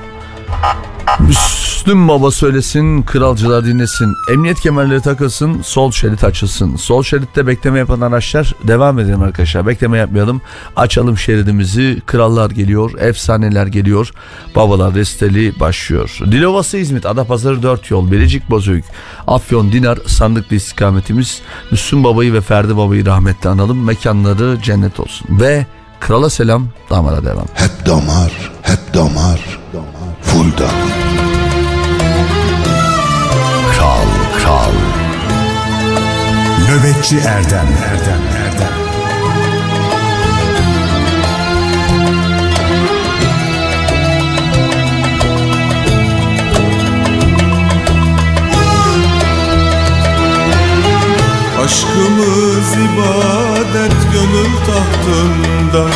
Müslüm baba söylesin, kralcılar dinlesin. Emniyet kemerleri takılsın, sol şerit açılsın. Sol şeritte bekleme yapan araçlar devam edelim arkadaşlar. Bekleme yapmayalım. Açalım şeridimizi. Krallar geliyor, efsaneler geliyor. Babalar desteli başlıyor. Dilovası İzmit, Adapazarı 4 yol, Bilecik Bozüyük, Afyon, Dinar, Sandıklı istikametimiz. Müslüm babayı ve Ferdi babayı rahmetle analım. Mekanları cennet olsun. Ve krala selam, damara devam. Hep damar, hep damar, full damar. Kral. Nöbetçi Erdem. Erdem Erdem. Aşkımız ibadet gönül tahtında.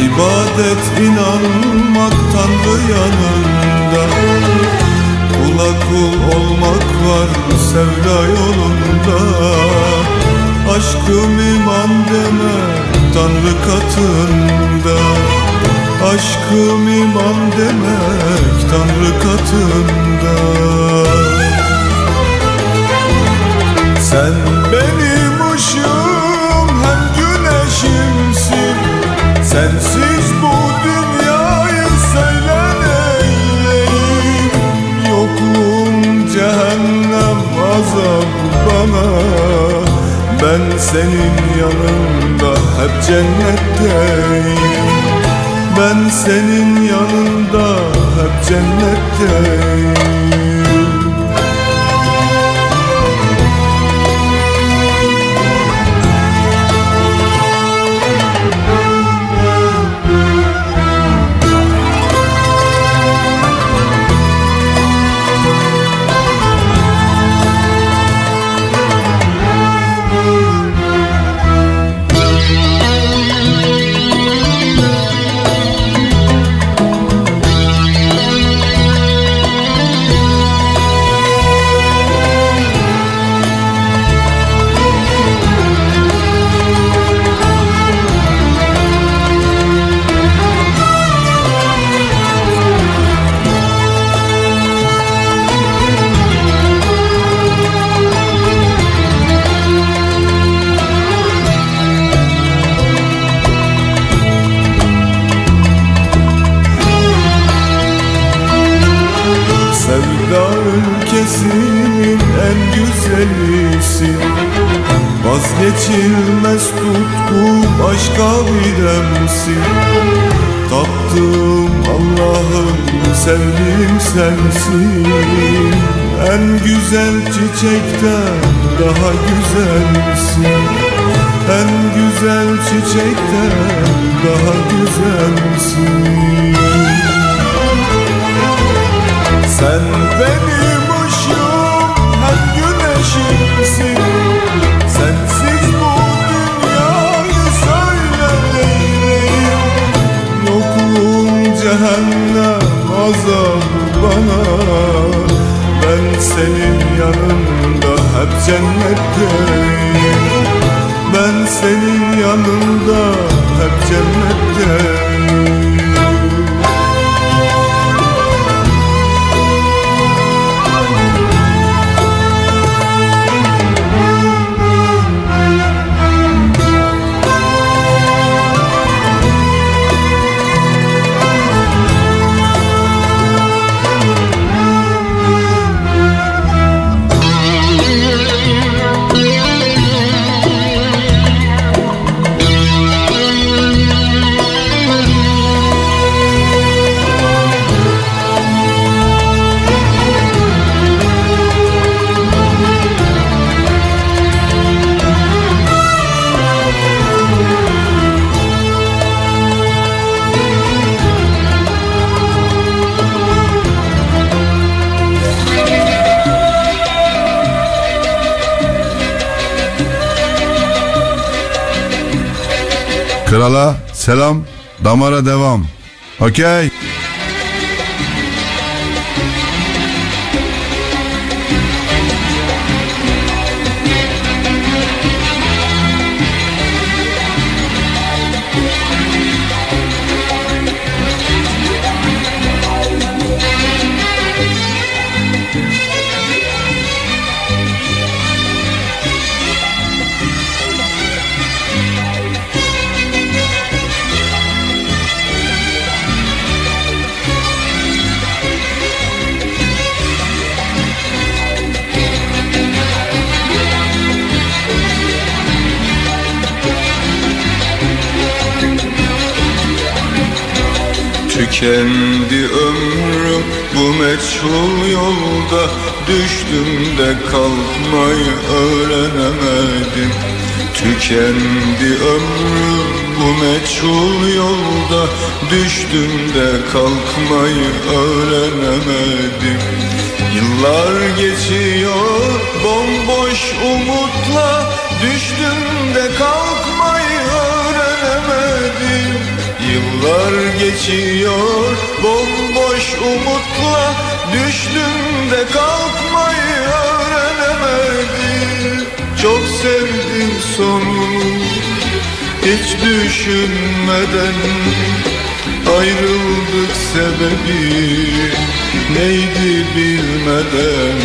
İbadet inanmak Tanrı yanında Kula kul olmak var sevda yolunda. Aşkım iman demek Tanrı katında. Aşkım iman demek Tanrı katında. Sen benim ışığım hem güneşimsin. Sensiz Ben senin yanında hep cennetteyim. Ben senin yanında hep cennetteyim ülkesinin en güzelisin. Vazgeçilmez tutkum aşka biremsin Taptığım Allah'ım sevdiğim sensin. En güzel çiçekten daha güzelsin. En güzel çiçekten daha güzelsin. Sen benim cehennem azabı bana. Ben senin yanında hep cennetteyim. Ben senin yanında hep cennetteyim Krala selam, damara devam. Okey. Tükendi ömrüm bu meçhul yolda Düştüm de kalkmayı öğrenemedim. Tükendi ömrüm bu meçhul yolda Düştüm de kalkmayı öğrenemedim. Yıllar geçiyor bomboş umutla Düştüm de kalkmayı Yıllar geçiyor bomboş umutla Düştüm de kalkmayı öğrenemedim. Çok sevdim sonunu hiç düşünmeden Ayrıldık sebebi neydi bilmeden.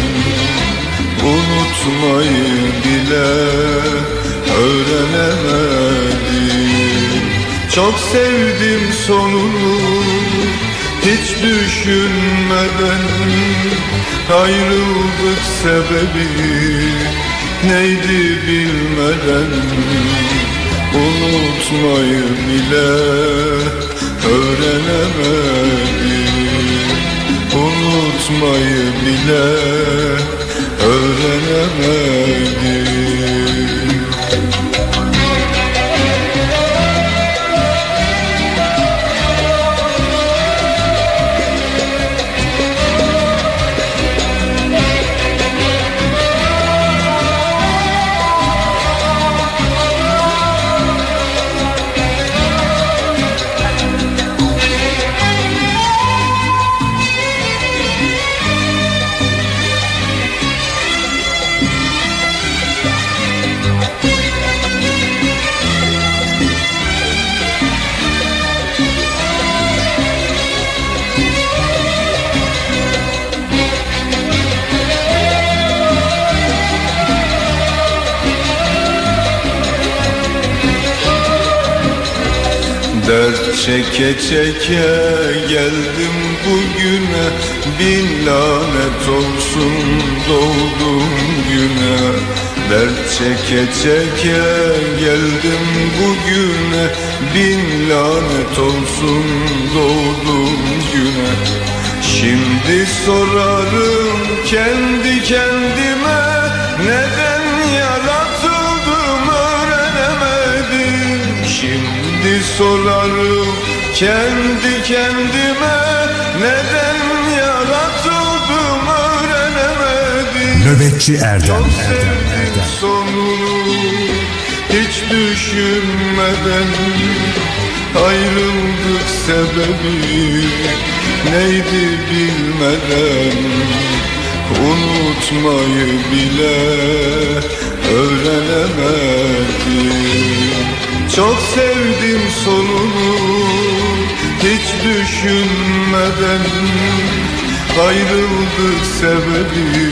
Unutmayı bile öğrenemedim çok sevdim sonunu hiç düşünmeden. Ayrıldık sebebi neydi bilmeden. Unutmayı bile öğrenemedim. Unutmayı bile öğrenemedim çeke çeke geldim bugüne Bin lanet olsun doğdum güne. Dert çeke çeke geldim bugüne Bin lanet olsun doğdum güne. Şimdi sorarım kendi kendime Neden sorarım kendi kendime Neden yaratıldım öğrenemedim? Nöbetçi Erdem. Çok sevdim sonunu hiç düşünmeden Ayrıldık sebebi neydi bilmeden Unutmayı bile öğrenemedim Çok sevdim sonunu hiç düşünmeden Ayrıldık sebebi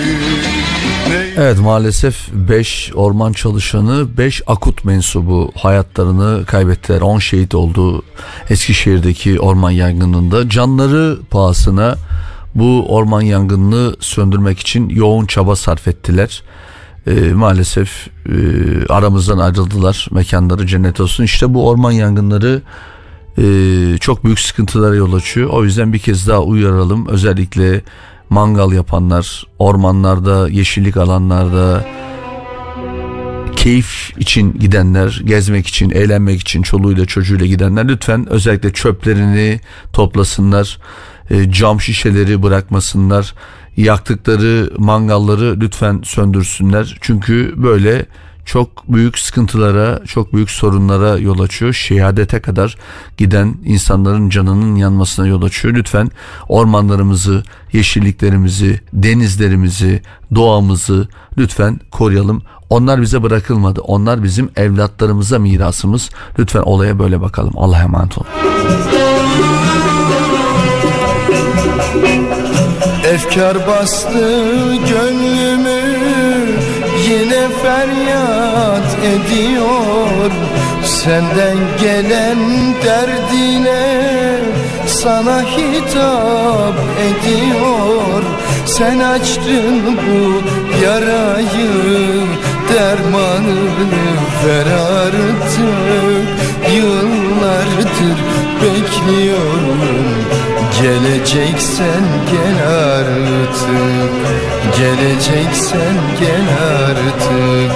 Evet maalesef 5 orman çalışanı 5 akut mensubu hayatlarını kaybettiler. 10 şehit oldu Eskişehir'deki orman yangınında. Canları pahasına bu orman yangınını söndürmek için yoğun çaba sarf ettiler. Ee, maalesef e, aramızdan ayrıldılar. Mekanları cennet olsun. İşte bu orman yangınları e, çok büyük sıkıntılara yol açıyor. O yüzden bir kez daha uyaralım. Özellikle mangal yapanlar, ormanlarda, yeşillik alanlarda keyif için gidenler, gezmek için, eğlenmek için çoluğuyla çocuğuyla gidenler lütfen özellikle çöplerini toplasınlar. E, cam şişeleri bırakmasınlar. Yaktıkları mangalları lütfen söndürsünler. Çünkü böyle çok büyük sıkıntılara, çok büyük sorunlara yol açıyor. Şehadete kadar giden insanların canının yanmasına yol açıyor. Lütfen ormanlarımızı, yeşilliklerimizi, denizlerimizi, doğamızı lütfen koruyalım. Onlar bize bırakılmadı. Onlar bizim evlatlarımıza mirasımız. Lütfen olaya böyle bakalım. Allah'a emanet olun. Efkar bastı gönlümü Yine feryat ediyor. Senden gelen derdine Sana hitap ediyor. Sen açtın bu yarayı Dermanını ver artık. Yıllardır bekliyorum Geleceksen gel artık. Geleceksen gel artık.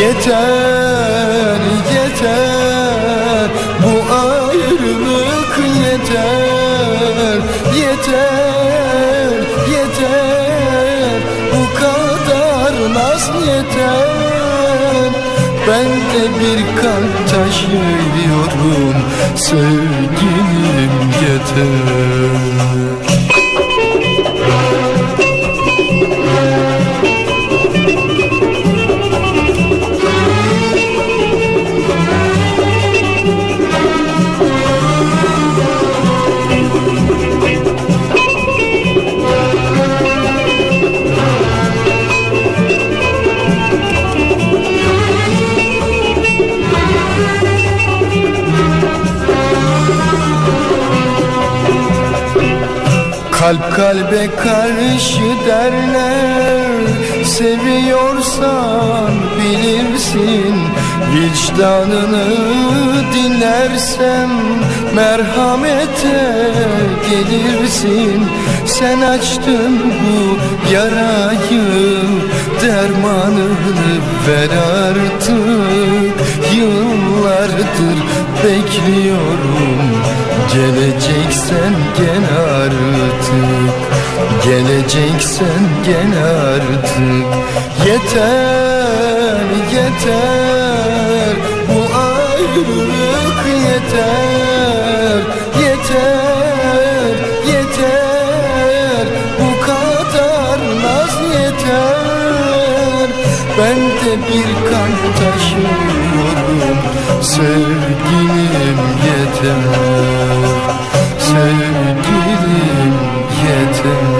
Yeter yeter. Bu ayrılık yeter. Yeter yeter. Bu kadar naz yeter ben de bir kan taşıyorum Sevgilim yeter Kalp kalbe karşı derler. Seviyorsan bilirsin Vicdanını dinlersem Merhamete gelirsin. Sen açtın bu yarayı Dermanını ver artık. Yıllardır bekliyorum. Geleceksen gel artık. Geleceksen gel artık. Yeter yeter. Bu ayrılık yeter. Yeter yeter. Bu kadar naz yeter. Ben de bir kan taşıyorum Sevgilim yeter. Sevgilim yeter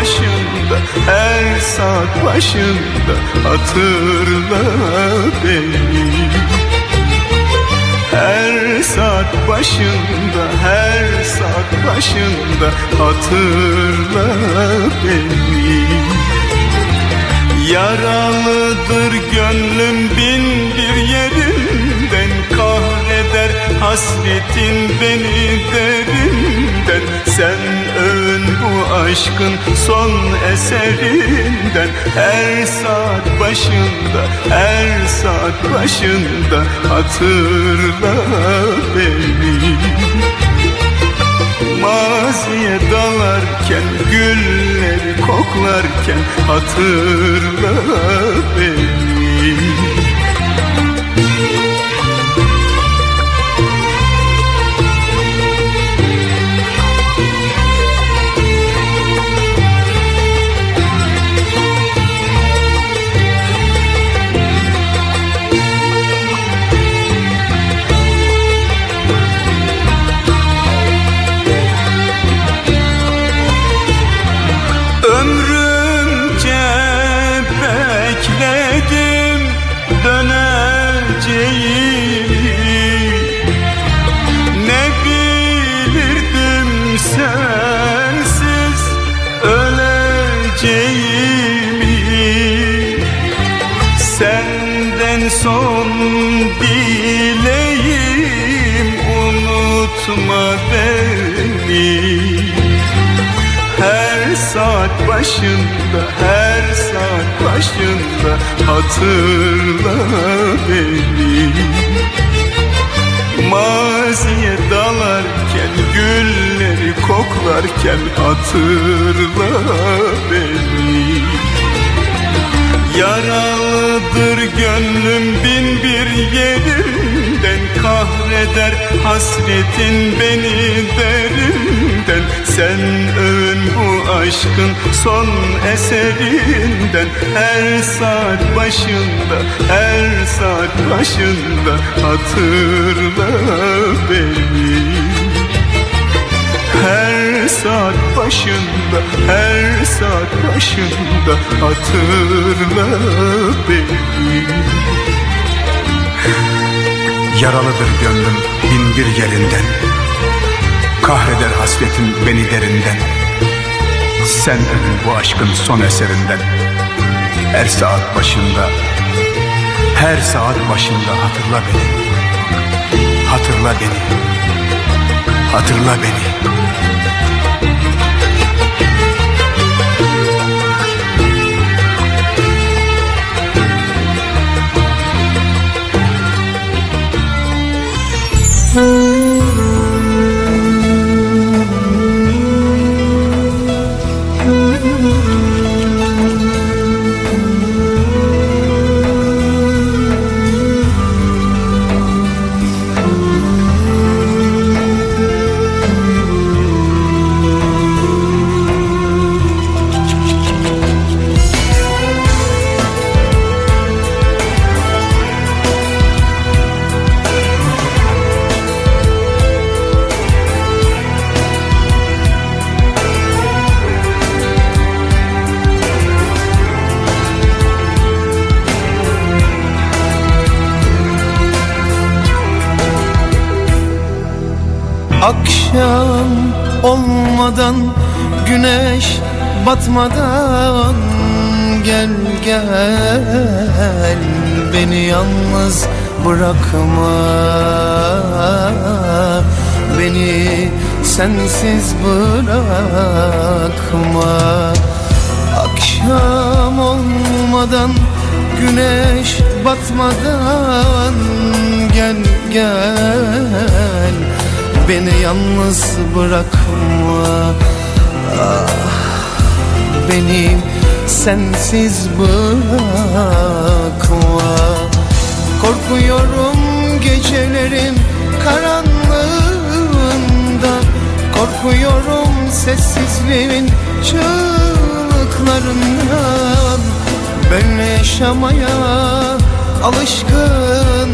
başında, her saat başında hatırla beni. Her saat başında, her saat başında hatırla beni. Yaralıdır gönlüm bin bir yerinden Kahreder hasretin beni derinden Sen bu aşkın son eserinden. Her saat başında, her saat başında Hatırla beni. Maziye dalarken koklarken hatırla beni başında, her saat başında hatırla beni. Maziye dalarken, gülleri koklarken hatırla beni. Yaralıdır gönlüm bin bir yerinden Kahreder hasretin beni derinden Sen övün bu aşkın son eserinden. Her saat başında, her saat başında Hatırla beni. Her saat başında, her saat başında hatırla beni. Yaralıdır gönlüm bin bir yerinden Kahreder hasretin beni derinden. Sen bu aşkın son eserinden. Her saat başında Her saat başında hatırla beni. Hatırla beni. Hatırla beni Akşam olmadan güneş batmadan gel gel beni yalnız bırakma. Beni sensiz bırakma. Akşam olmadan güneş batmadan gel gel Beni yalnız bırakma. Ah, Beni sensiz bırakma. Korkuyorum gecelerin karanlığında. Korkuyorum sessizliğin çığlıklarından. Böyle yaşamaya alışkın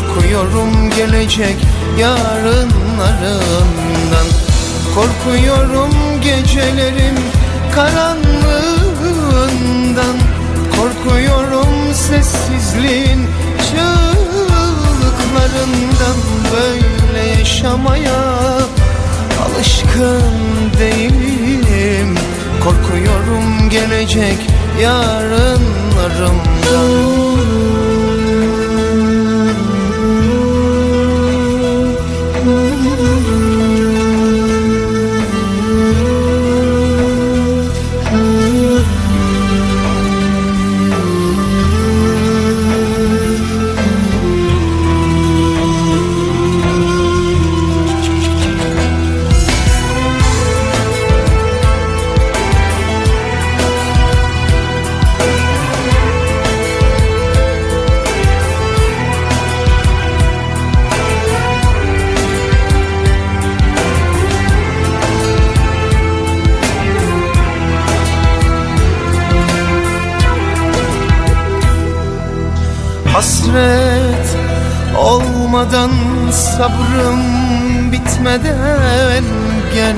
Korkuyorum gelecek yarınlarından. Korkuyorum gecelerin karanlığından. Korkuyorum sessizliğin çığlıklarından. Böyle yaşamaya alışkın değilim. Korkuyorum gelecek Hasret olmadan sabrım bitmeden gel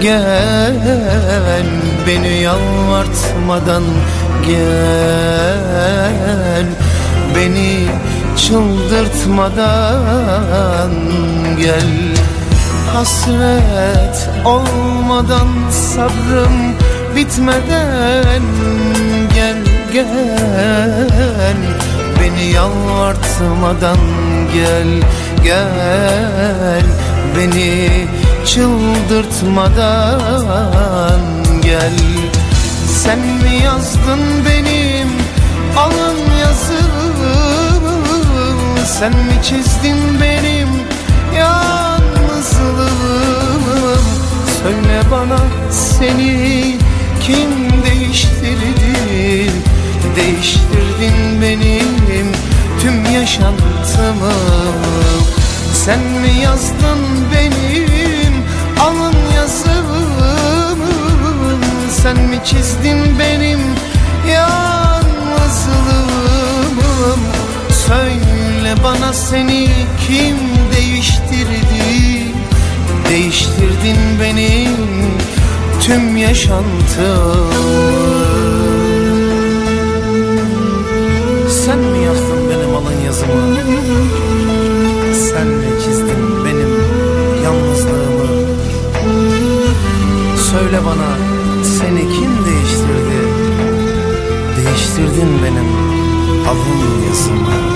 gel. Beni yalvartmadan gel. Beni çıldırtmadan gel. Hasret olmadan sabrım bitmeden gel gel. Beni yalvartmadan gel gel. Beni çıldırtmadan gel. Sen mi yazdın benim alın yazımı Sen mi çizdin benim yalnızlığımı Söyle bana seni kim değiştirdi? Değiştirdin benim tüm yaşantımı Sen mi yazdın benim alın yazımı? Sen mi çizdin benim yalnızlığımı? Söyle bana seni kim değiştirdi? Değiştirdin benim tüm yaşantımı alın yazımı Sen mi çizdin benim yalnızlığımı? Söyle bana seni kim değiştirdi? Değiştirdin benim alın yazımı